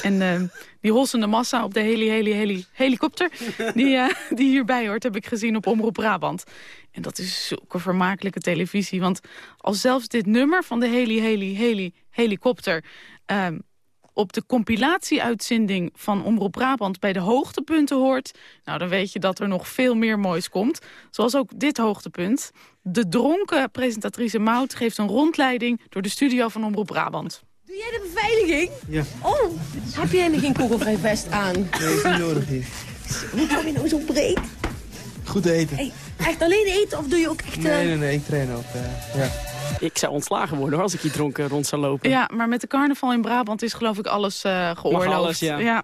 en eh, die hossende massa op de heli, heli, heli, helikopter... die, eh, die hierbij hoort, heb ik gezien op Omroep Brabant. En dat is zulke vermakelijke televisie. Want als zelfs dit nummer van de heli, heli, heli, helikopter... ehm, op de compilatieuitzending van Omroep Brabant bij de hoogtepunten hoort... nou, dan weet je dat er nog veel meer moois komt. Zoals ook dit hoogtepunt. De dronken presentatrice Mout geeft een rondleiding... door de studio van Omroep Brabant. Doe jij de beveiliging? Ja. Oh, heb jij nog geen kogelvrij vest aan? Nee, is niet nodig hier. Hoe kom je nou zo breed? Goed eten. Hey, echt alleen eten of doe je ook echt... eh, Nee, nee, nee, ik train ook. eh, ja. Ik zou ontslagen worden hoor, als ik hier dronken rond zou lopen. Ja, maar met de carnaval in Brabant is geloof ik alles eh geoorloofd. alles, ja.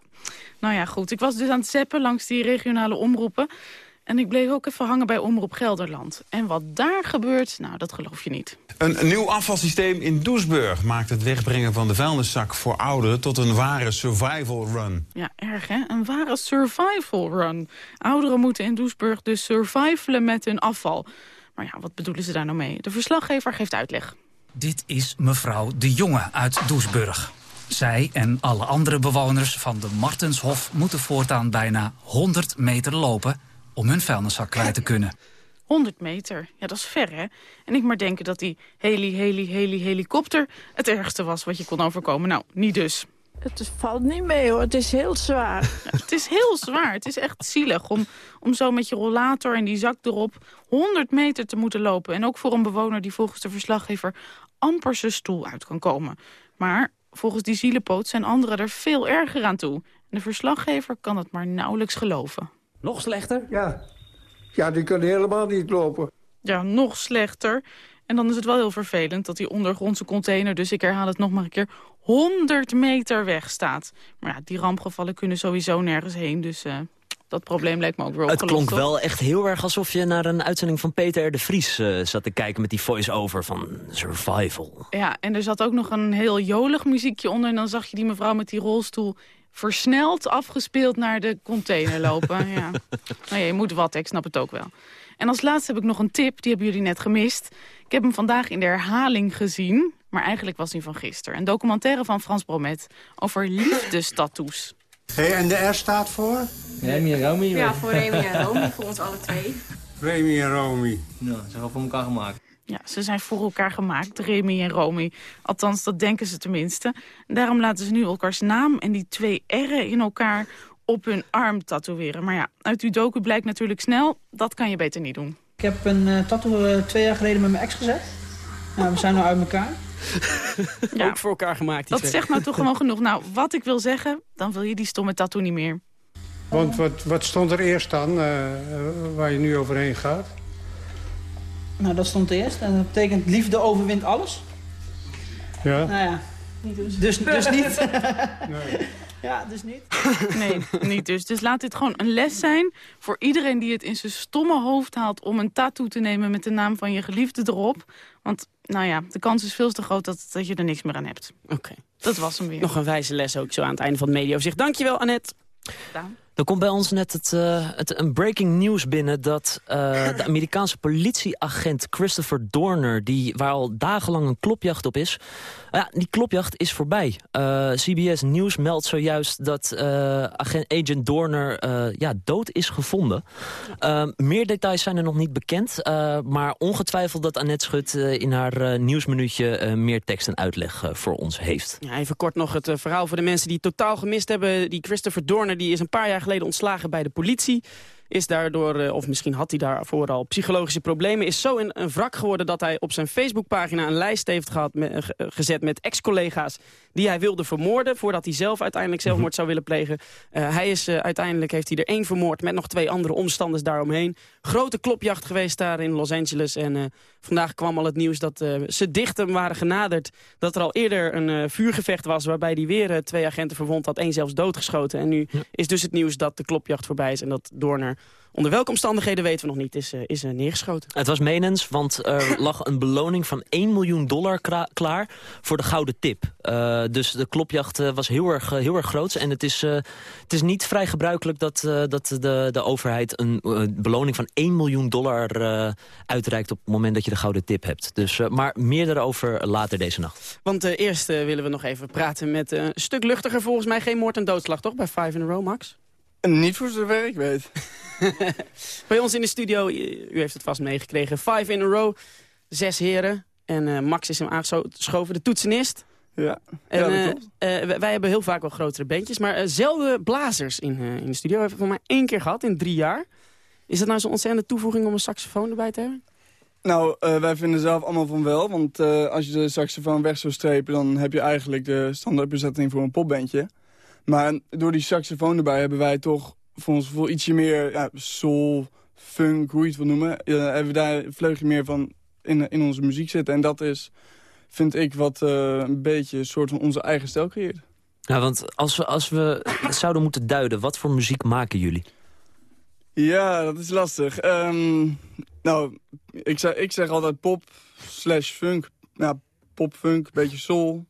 Nou ja, goed. Ik was dus aan het zeppen langs die regionale omroepen. En ik bleef ook even hangen bij Omroep Gelderland. En wat daar gebeurt, nou, dat geloof je niet. Een nieuw afvalsysteem in Doesburg maakt het wegbrengen van de vuilniszak voor ouderen tot een ware survival run. Ja, erg hè? Een ware survival run. Ouderen moeten in Doesburg dus survivalen met hun afval. Maar ja, wat bedoelen ze daar nou mee? De verslaggever geeft uitleg. Dit is mevrouw De Jonge uit Doesburg. Zij en alle andere bewoners van de Martenshof moeten voortaan bijna 100 meter lopen om hun vuilniszak kwijt te kunnen. 100 meter, ja, dat is ver, hè? En ik maar denken dat die heli, heli, heli, helikopter het ergste was wat je kon overkomen. Nou, niet dus. Het valt niet mee hoor, het is heel zwaar. Ja, het is heel zwaar. Het is echt zielig om, om zo met je rollator en die zak erop 100 meter te moeten lopen. En ook voor een bewoner die volgens de verslaggever amper zijn stoel uit kan komen. Maar volgens die zielepoot zijn anderen er veel erger aan toe. En de verslaggever kan het maar nauwelijks geloven. Nog slechter? Ja. Ja, die kunnen helemaal niet lopen. Ja, nog slechter. En dan is het wel heel vervelend dat die ondergrondse container... dus ik herhaal het nog maar een keer, 100 meter weg staat. Maar ja, die rampgevallen kunnen sowieso nergens heen, dus... eh, dat probleem lijkt me ook weer Het klonk toch? wel echt heel erg alsof je naar een uitzending van Peter R. de Vries eh, zat te kijken... met die voice-over van Survival. Ja, en er zat ook nog een heel jolig muziekje onder. En dan zag je die mevrouw met die rolstoel versneld afgespeeld naar de container lopen. ja. Nou ja, je moet wat, ik snap het ook wel. En als laatste heb ik nog een tip, die hebben jullie net gemist. Ik heb hem vandaag in de herhaling gezien, maar eigenlijk was hij van gisteren. Een documentaire van Frans Bromet over liefdestattoos. Hey, en de R staat voor? Remy en Romy. Ja, voor Remy en Romy, voor ons alle twee. Remy en Romy. Nou, ze zijn voor elkaar gemaakt. Ja, ze zijn voor elkaar gemaakt, Remy en Romy. Althans, dat denken ze tenminste. En daarom laten ze nu elkaars naam en die twee R'en in elkaar op hun arm tatoeëren. Maar ja, uit uw docu blijkt natuurlijk snel, dat kan je beter niet doen. Ik heb een eh, tattoo eh, twee jaar geleden met mijn ex gezet. Nou, we zijn nu uit elkaar. Ja, Ook voor elkaar gemaakt. die dat zegt nou toch gewoon genoeg. Nou, wat ik wil zeggen, dan wil je die stomme tattoo niet meer. Want wat, wat stond er eerst dan, eh, eh, waar je nu overheen gaat? Nou, dat stond eerst. En dat betekent liefde overwint alles. Ja. Nou ja, dus, dus niet. Ja, dus niet. Nee, niet dus. Dus laat dit gewoon een les zijn voor iedereen die het in zijn stomme hoofd haalt... om een tattoo te nemen met de naam van je geliefde erop. Want, nou ja, de kans is veel te groot dat, dat je er niks meer aan hebt. Oké. Dat was hem weer. Nog een wijze les ook zo aan het einde van het mediaoverzicht. Dankjewel, Annette. Er komt bij ons net het, eh, het, een breaking news binnen... dat eh, de Amerikaanse politieagent Christopher Dorner... Die, waar al dagenlang een klopjacht op is... ja, die klopjacht is voorbij. Eh, CBS News meldt zojuist dat agent, agent Dorner ja, dood is gevonden. Meer details zijn er nog niet bekend. maar ongetwijfeld dat Annette Schut in haar nieuwsminuutje... meer tekst en uitleg voor ons heeft. Ja, even kort nog het verhaal voor de mensen die het totaal gemist hebben. Die Christopher Dorner die is een paar jaar geleden ontslagen bij de politie. Is daardoor, eh, of misschien had hij daarvoor al psychologische problemen... is zo een, een wrak geworden dat hij op zijn Facebookpagina een lijst heeft gehad eh, ge- gezet met ex-collega's... die hij wilde vermoorden voordat hij zelf uiteindelijk zelfmoord zou willen plegen. Eh, hij is, uiteindelijk heeft hij er één vermoord met nog twee andere omstanders daaromheen. Grote klopjacht geweest daar in Los Angeles. En eh, vandaag kwam al het nieuws dat eh, ze dicht hem waren genaderd. Dat er al eerder een eh, vuurgevecht was waarbij hij weer twee agenten verwond had. één zelfs doodgeschoten. En nu is dus het nieuws dat de klopjacht voorbij is. En dat Dorner, onder welke omstandigheden weten we nog niet, is, eh, is eh, neergeschoten. Het was menens, want er lag een beloning van 1 miljoen dollar klaar voor de gouden tip. Eh, dus de klopjacht was heel erg, heel erg groot. En het is, het is niet vrij gebruikelijk dat, dat de, de overheid een beloning van 1 miljoen dollar uitreikt op het moment dat je de gouden tip hebt. Dus, maar meer daarover later deze nacht. Want eerst willen we nog even praten met een stuk luchtiger volgens mij. Geen moord en doodslag toch bij Five in a Row, Max? Niet voor zover ik weet. Bij ons in de studio, u u heeft het vast meegekregen, Five in a Row. Zes heren. En eh, Max is hem aangeschoven, de toetsenist. Ja, En, ja dat eh, klopt. eh, wij, wij hebben heel vaak wel grotere bandjes, maar eh, zelden blazers in, eh, in de studio. We hebben het maar één keer gehad in drie jaar. Is dat nou zo'n ontzettende toevoeging om een saxofoon erbij te hebben? Nou, eh, wij vinden zelf allemaal van wel. Want eh, als je de saxofoon weg zou strepen... dan heb je eigenlijk de standaardbezetting voor een popbandje. Maar door die saxofoon erbij hebben wij toch... voor ons gevoel ietsje meer ja, soul, funk, hoe je het wil noemen... Ja, hebben we daar een vleugje meer van in, in onze muziek zitten. En dat is, vind ik, wat eh, een beetje een soort van onze eigen stijl creëert. Ja, want als we, als we zouden moeten duiden, wat voor muziek maken jullie? Ja, dat is lastig. Ehm, nou, ik zeg, ik zeg altijd pop slash funk. Ja, pop, funk, beetje soul.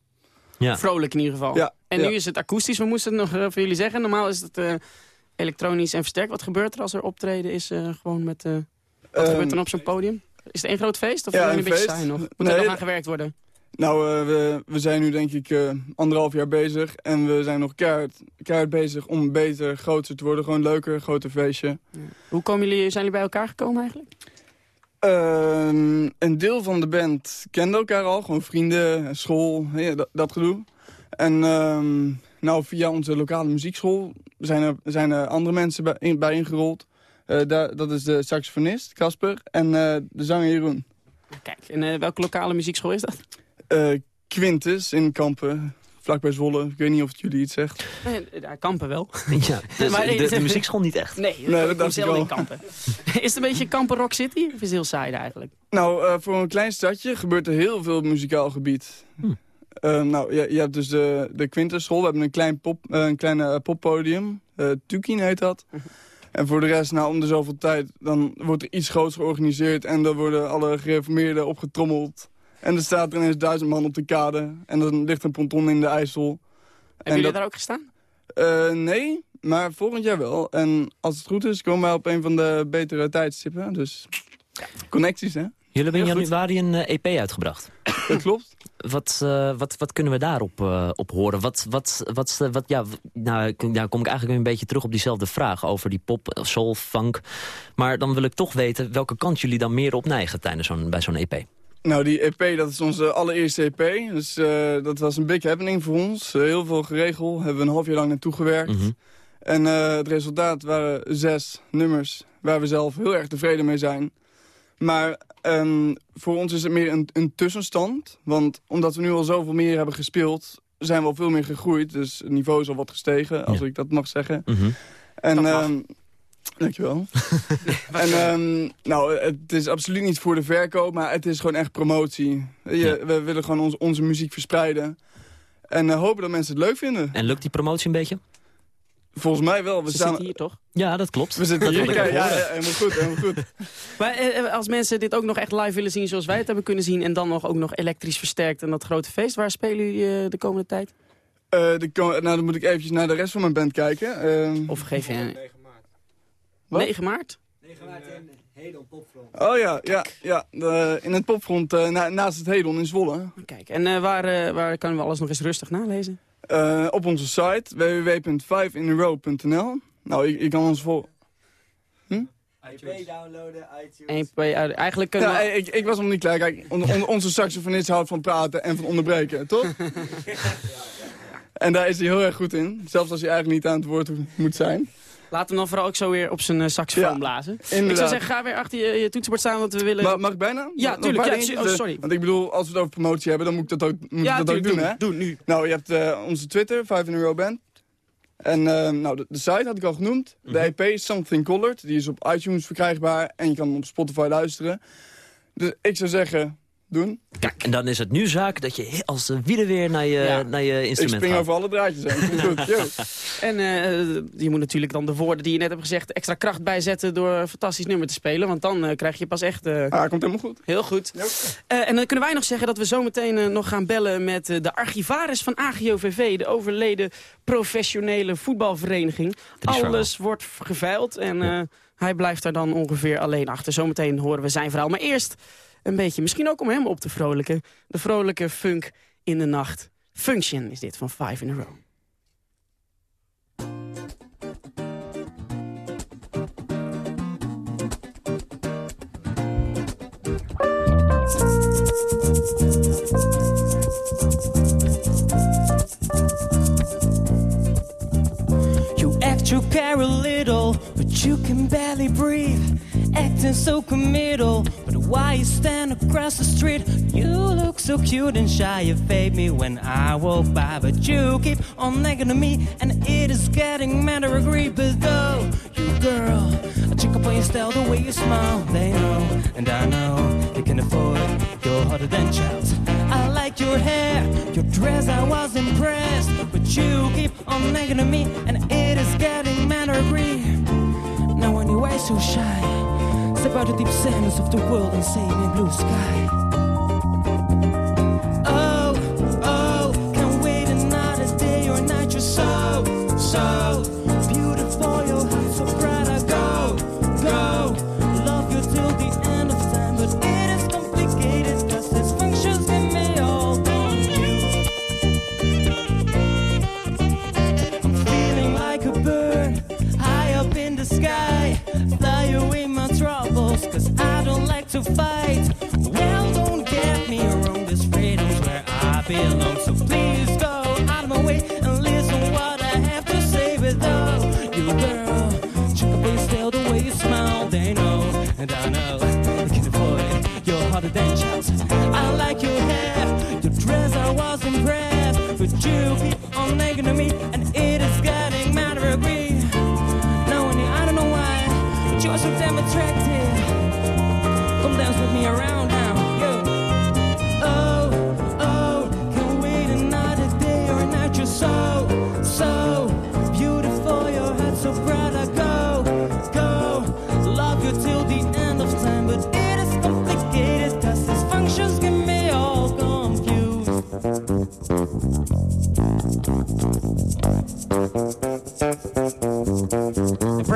Ja. Vrolijk in ieder geval. Ja, en ja. nu is het akoestisch, we moesten het nog voor jullie zeggen. Normaal is het eh, elektronisch en versterkt. Wat gebeurt er als er optreden is eh, gewoon met... eh, wat Ehm, gebeurt er dan op zo'n podium? Is het één groot feest of Ja, een een beetje saai nog? Moet Nee, er nog aan gewerkt worden? Nou, we, we zijn nu denk ik anderhalf jaar bezig. En we zijn nog keihard, keihard bezig om beter, groter te worden. Gewoon leuker, groter feestje. Hoe komen jullie, zijn jullie bij elkaar gekomen eigenlijk? Ehm, een deel van de band kende elkaar al. Gewoon vrienden, school, ja, dat, dat gedoe. En ehm, nou, via onze lokale muziekschool zijn er, zijn er andere mensen bij, in- bij ingerold. Eh, daar, dat is de saxofonist, Casper, en eh, de zanger Jeroen. Kijk, en eh, welke lokale muziekschool is dat? Eh, Quintus in Kampen. vlakbij Zwolle. Ik weet niet of het jullie iets zegt. Ja, kampen wel. Ja, dus Maar- de, de muziekschool niet echt. Nee, Nee, dat ik dacht zelf ik in kampen. is het een beetje kampen Rock City? Of is het heel saai eigenlijk? Nou, eh, voor een klein stadje gebeurt er heel veel muzikaal gebied. Eh, nou, je, je hebt dus de, de Quinterschool. We hebben een klein, pop, eh, een klein eh, poppodium. Eh Tukin heet dat. En voor de rest, nou, om de zoveel tijd, dan wordt er iets groots georganiseerd. En dan worden alle gereformeerden opgetrommeld. En er staat er ineens duizend man op de kade. En dan ligt een ponton in de IJssel. Hebben jullie daar ook gestaan? Nee, maar volgend jaar wel. En als het goed is, komen wij op een van de betere tijdstippen. Dus connecties, hè? Jullie hebben in januari een eh, EP uitgebracht. Dat klopt. Wat, eh, wat, wat kunnen we daarop eh, op horen? Wat, wat, wat, eh, wat, ja, nou, nou kom ik eigenlijk weer een beetje terug op diezelfde vraag... over die pop, soul, funk. Maar dan wil ik toch weten welke kant jullie dan meer op neigen tijdens zo'n bij zo'n E EP. Nou, die EP, dat is onze allereerste EP. Dus dat was een big happening voor ons. Heel veel geregeld. Hebben we een half jaar lang naartoe gewerkt. Mhm. En het resultaat waren zes nummers waar we zelf heel erg tevreden mee zijn. Maar ehm, voor ons is het meer een, een tussenstand. Want omdat we nu al zoveel meer hebben gespeeld, zijn we al veel meer gegroeid. Dus het niveau is al wat gestegen, als ik dat mag zeggen. Mhm. En, Dat ehm, dankjewel. en ehm, nou, het is absoluut niet voor de verkoop, maar het is gewoon echt promotie. Je, We willen gewoon ons, onze muziek verspreiden. En eh, hopen dat mensen het leuk vinden. En lukt die promotie een beetje? Volgens mij wel. We Ze staan... zitten hier toch? Ja, dat klopt. We zitten hier. Ja, ja, helemaal goed, helemaal goed. Maar eh, als mensen dit ook nog echt live willen zien zoals wij het hebben kunnen zien... en dan nog, ook nog elektrisch versterkt en dat grote feest... waar spelen jullie eh, de komende tijd? Eh, de nou, dan moet ik eventjes naar de rest van mijn band kijken. Ehm, Of geef je... 9 maart. 9 maart? 9 maart in Hedon Popfront. Oh ja, ja, ja de- in het Popfront eh, na- naast het Hedon in Zwolle. Kijk, en eh, waar, eh, waar kunnen we alles nog eens rustig nalezen? Eh, op onze site www.5inrow.nl. Nou, je, je kan ons vol... Hm? Downloaden, iTunes. Uit- eigenlijk kunnen Ja, we... ik, ik was nog niet klaar. Kijk, on- on- onze saxofonist houdt van praten en van onderbreken, toch? En daar is hij heel erg goed in. Zelfs als hij eigenlijk niet aan het woord moet zijn. Laat hem dan vooral ook zo weer op zijn eh, saxofoon Ja, blazen. Ik zou zeggen, ga weer achter je, je toetsenbord staan, want we willen... Mag ik bijna? Ja, tuurlijk. Ja, oh, sorry. Want ik bedoel, als we het over promotie hebben, dan moet ik dat ook, moet Ja, ik dat ook doen, doe, hè? doe nu. Nou, je hebt eh, onze Twitter, 5 in a row band. En eh, nou, de, de site had ik al genoemd. De EP is Something Colored. Die is op iTunes verkrijgbaar. En je kan hem op Spotify luisteren. Dus ik zou zeggen, doen. Kijk, en dan is het nu zaak dat je als de wielen weer naar je, Ja. naar je Ik instrument spring gaat. over alle draadjes heen. Goed. En eh, je moet natuurlijk dan de woorden die je net hebt gezegd... extra kracht bijzetten door een fantastisch nummer te spelen. Want dan eh, krijg je pas echt... eh, Ah, komt helemaal goed. Heel goed. Eh, en dan kunnen wij nog zeggen dat we zometeen nog gaan bellen met de archivaris van AGOVV, de overleden professionele voetbalvereniging. Alles wordt geveild en eh, hij blijft daar dan ongeveer alleen achter. Zometeen horen we zijn verhaal. Maar eerst een beetje, misschien ook om hem op te vrolijken, de vrolijke funk in de nacht. Function is dit van Five in a Row. You act you care a little, but you can barely breathe. Acting so committal, but why you stand across the street? You look so cute and shy, you fade me when I walk by, but you keep on nagging to me, and it is getting mad to agree. But though you girl, I check up on your style, the way you smile, they know, and I know they can afford it. You're hotter than child. I like your hair, your dress, I was impressed. But you keep on nagging to me, and it is getting mad to agree. Now when you are so shy, step out the deep sands of the world and saving blue sky. You keep on nagging at me, and it is getting mad agree. No, honey, I don't know why, but you're so damn attractive. Come dance with me around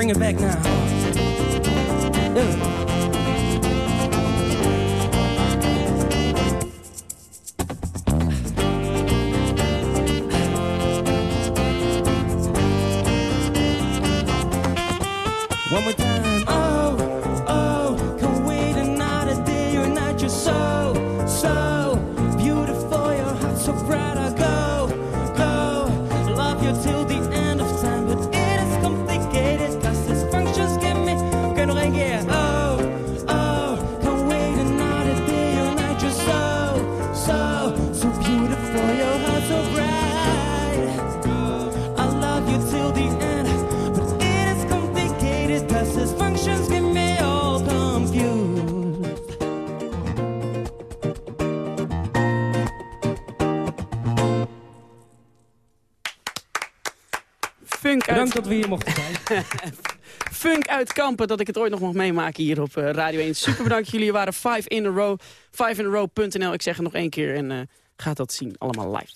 Bring it back now. Yeah. One more time. We hier mochten zijn. Funk uit Kampen, dat ik het ooit nog mag meemaken hier op eh, Radio 1. Super bedankt, jullie waren 5 in a row. 5inarow.nl, ik zeg het nog één keer en eh gaat dat zien, allemaal live.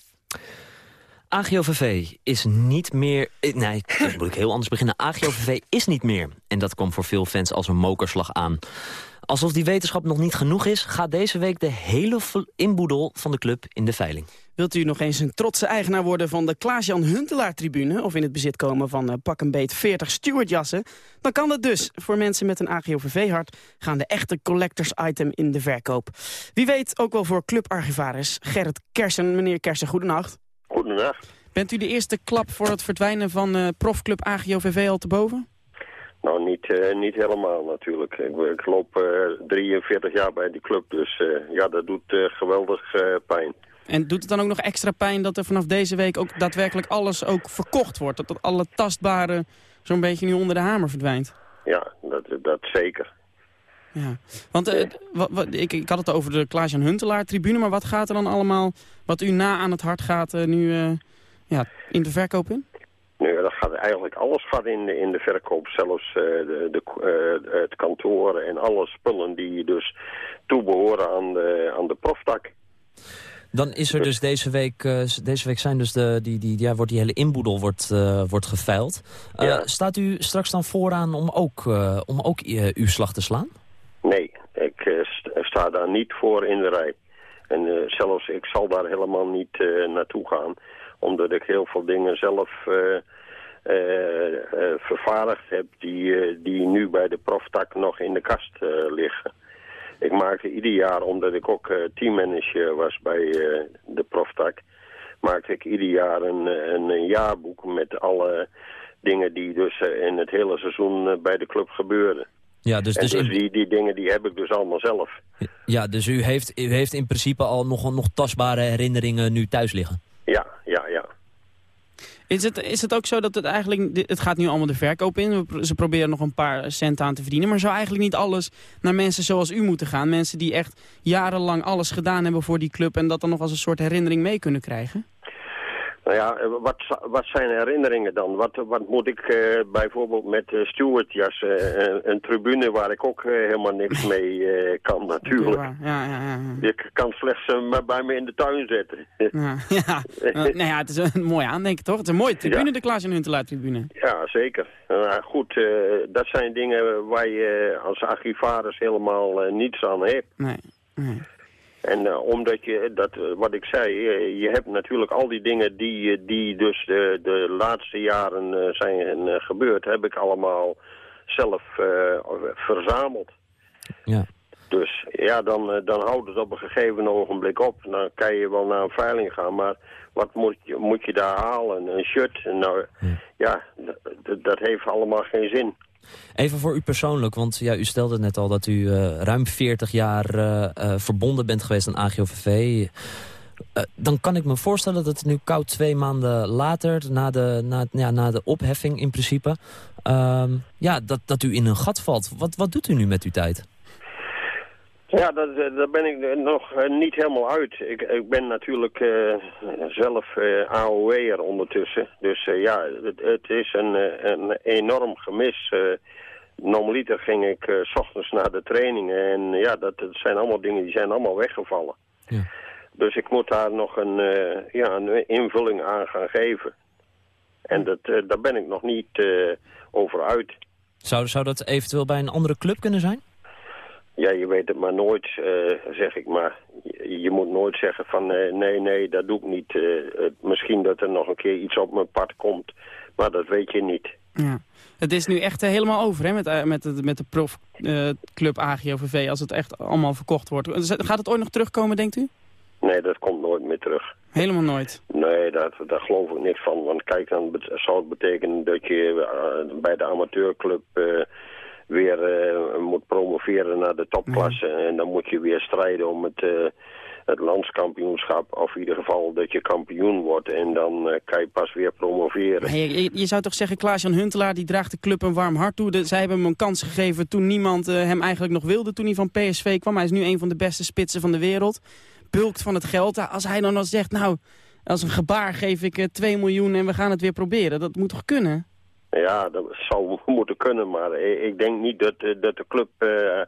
AGOVV is niet meer... eh, Nee, dan moet ik heel anders beginnen. AGOVV is niet meer. En dat kwam voor veel fans als een mokerslag aan. Alsof die wetenschap nog niet genoeg is... gaat deze week de hele inboedel van de club in de veiling. Wilt u nog eens een trotse eigenaar worden van de Klaas-Jan Huntelaar-tribune... of in het bezit komen van eh, pak een beet 40 stewardjassen... dan kan dat dus. Voor mensen met een AGOVV-hart gaan de echte collectors item in de verkoop. Wie weet ook wel voor clubarchivaris Gerrit Kersen. Meneer Kersen, goedenacht. Goedendag. Bent u de eerste klap voor het verdwijnen van eh, profclub AGOVV al te boven? Nou, niet, eh, niet helemaal natuurlijk. Ik, ik loop eh, 43 jaar bij die club, dus ja, dat doet geweldig pijn. En doet het dan ook nog extra pijn dat er vanaf deze week ook daadwerkelijk alles ook verkocht wordt? Dat, dat alle tastbare zo'n beetje nu onder de hamer verdwijnt? Ja, dat, dat zeker. Ja, want eh, wat, wat, ik, ik had het over de Klaas-Jan Huntelaar-tribune, maar wat gaat er dan allemaal, wat u na aan het hart gaat, eh, nu eh, ja, in de verkoop in? Nu, dat gaat eigenlijk alles gaat in, de- in de verkoop, zelfs de, de, het kantoor en alle spullen die dus toebehoren aan de, aan de proftak. Dan is er dus deze week, eh, deze week zijn dus de, die, die, ja, wordt die hele inboedel wordt, eh, wordt geveild. Eh, Staat u straks dan vooraan om ook, om ook uw slag te slaan? Nee, ik st- sta daar niet voor in de rij. En zelfs ik zal daar helemaal niet naartoe gaan. Omdat ik heel veel dingen zelf vervaardigd heb die, die nu bij de proftak nog in de kast liggen. Ik maakte ieder jaar, omdat ik ook eh, teammanager was bij eh, de proftak... maakte ik ieder jaar een, een, een jaarboek met alle dingen die dus eh, in het hele seizoen bij de club gebeuren. Ja, dus, dus, dus die, die dingen die heb ik dus allemaal zelf. ja, dus u, heeft, u heeft in principe al nog, nog tastbare herinneringen nu thuis liggen? Ja, ja, ja. Is het, is het ook zo dat het eigenlijk, het gaat nu allemaal de verkoop in, ze proberen nog een paar cent aan te verdienen, maar zou eigenlijk niet alles naar mensen zoals u moeten gaan? Mensen die echt jarenlang alles gedaan hebben voor die club en dat dan nog als een soort herinnering mee kunnen krijgen? Nou ja, eh, wat, wat zijn herinneringen dan? Wat, wat moet ik eh, bijvoorbeeld met uh, stewardjas, een- een tribune waar ik ook helemaal niks mee kan natuurlijk. Ja, ja, ja. Ik kan slechts maar bij me in de tuin zetten. Ja, ja. Eh, nou ja, het is een mooi aandenken, toch? Het is een mooie tribune, de Klaas en Huntelaar tribune. Ja, zeker. Nou, goed, dat zijn dingen waar je als archivaris helemaal niets aan hebt. Nee, nee. En eh, omdat je, dat, eh, wat ik zei, eh, je hebt natuurlijk al die dingen die, eh, die dus de, de laatste jaren eh, zijn eh, gebeurd, heb ik allemaal zelf eh, verzameld. Ja. Dus ja, dan, eh, dan houdt het op een gegeven ogenblik op. Dan kan je wel naar een veiling gaan, maar wat moet je, moet je daar halen? Een shirt? Nou, ja, d- dat heeft allemaal geen zin. Even voor u persoonlijk, want ja, u stelde net al dat u eh, ruim 40 jaar eh, eh, verbonden bent geweest aan AGOVV. Dan kan ik me voorstellen dat het nu koud twee maanden later... na de, na, ja, na de opheffing in principe... ehm, ja, dat, dat u in een gat valt. Wat, wat doet u nu met uw tijd? Ja, dat, eh, daar ben ik nog eh, niet helemaal uit. Ik, ik ben natuurlijk eh, zelf eh AOW'er ondertussen. Dus ja, het, het is een, een enorm gemis. Normaliter ging ik s ochtends naar de trainingen. En ja, dat, dat zijn allemaal dingen die zijn allemaal weggevallen. Dus ik moet daar nog een, ja, een invulling aan gaan geven. En dat, daar ben ik nog niet over uit. Zou, zou dat eventueel bij een andere club kunnen zijn? Ja, je weet het maar nooit, eh, zeg ik maar. Je, je moet nooit zeggen van eh, nee, nee, dat doe ik niet. Eh, misschien dat er nog een keer iets op mijn pad komt, maar dat weet je niet. Ja. Het is nu echt helemaal over hè, met, met, het- met de profclub AGOVV als het echt allemaal verkocht wordt. Gaat het ooit nog terugkomen, denkt u? Nee, dat komt nooit meer terug. Helemaal nooit. Nee, daar, daar geloof ik niks van. Want kijk, dan zou het betekenen dat je bij de amateurclub weer eh, moet promoveren naar de topklasse. En dan moet je weer strijden om het, eh, het landskampioenschap. Of in ieder geval dat je kampioen wordt. En dan eh, kan je pas weer promoveren. Je, je- zou toch zeggen, Klaas-Jan Huntelaar die draagt de club een warm hart toe. De, zij hebben hem een kans gegeven toen niemand hem eigenlijk nog wilde. Toen hij van PSV kwam. Hij is nu een van de beste spitsen van de wereld. Bulkt van het geld. Als hij dan al zegt, nou, als een gebaar geef ik eh, 2 miljoen en we gaan het weer proberen. Dat moet toch kunnen? Ja, dat zou moeten kunnen, maar ik denk niet dat, eh, dat de club eh, eh,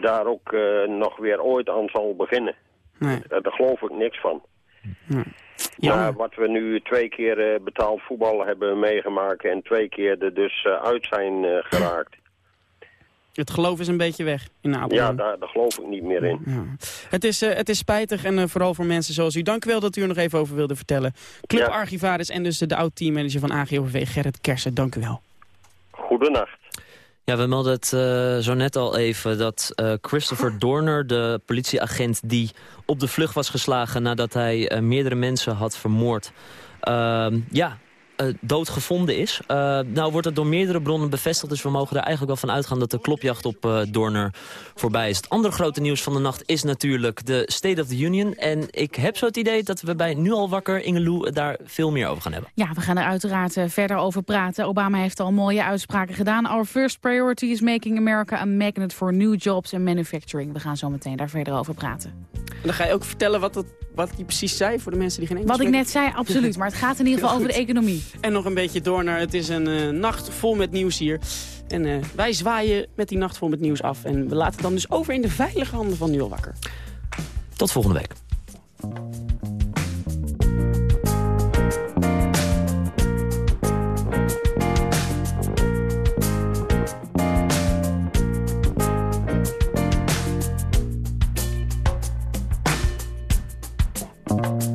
daar ook nog weer ooit aan zal beginnen. Nee. Daar geloof ik niks van. Maar wat we nu twee keer betaald voetbal hebben meegemaakt en twee keer er dus uit zijn geraakt. Het geloof is een beetje weg in Apeldoorn. Ja, daar, daar geloof ik niet meer in. Het is, eh, het is spijtig en eh, vooral voor mensen zoals u. Dank u wel dat u er nog even over wilde vertellen. Clubarchivaris en dus de oud-teammanager van AGOVV, Gerrit Kersen. Dank u wel. Goedenacht. Ja, we melden het eh, zo net al even dat eh, Christopher Dorner, de politieagent die op de vlucht was geslagen nadat hij eh, meerdere mensen had vermoord, ehm, ja, eh, doodgevonden is. Eh, nou wordt het door meerdere bronnen bevestigd, dus we mogen er eigenlijk wel van uitgaan dat de klopjacht op eh, Dorner voorbij is. Het andere grote nieuws van de nacht is natuurlijk de State of the Union. En ik heb zo het idee dat we bij Nu al wakker, Ingeloe, daar veel meer over gaan hebben. Ja, we gaan er uiteraard verder over praten. Obama heeft al mooie uitspraken gedaan. Our first priority is making America a magnet for new jobs and manufacturing. We gaan zo meteen daar verder over praten. En dan ga je ook vertellen wat, het, wat hij precies zei voor de mensen die geen Engels Wat ik net zei, absoluut. Maar het gaat in ieder geval over de economie. En nog een beetje door naar, het is een eh, nacht vol met nieuws hier. En eh, wij zwaaien met die nacht vol met nieuws af. En we laten het dan dus over in de veilige handen van Nu al wakker. Tot volgende week.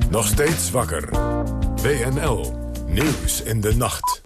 Nog steeds wakker. WNL. Nieuws in de nacht.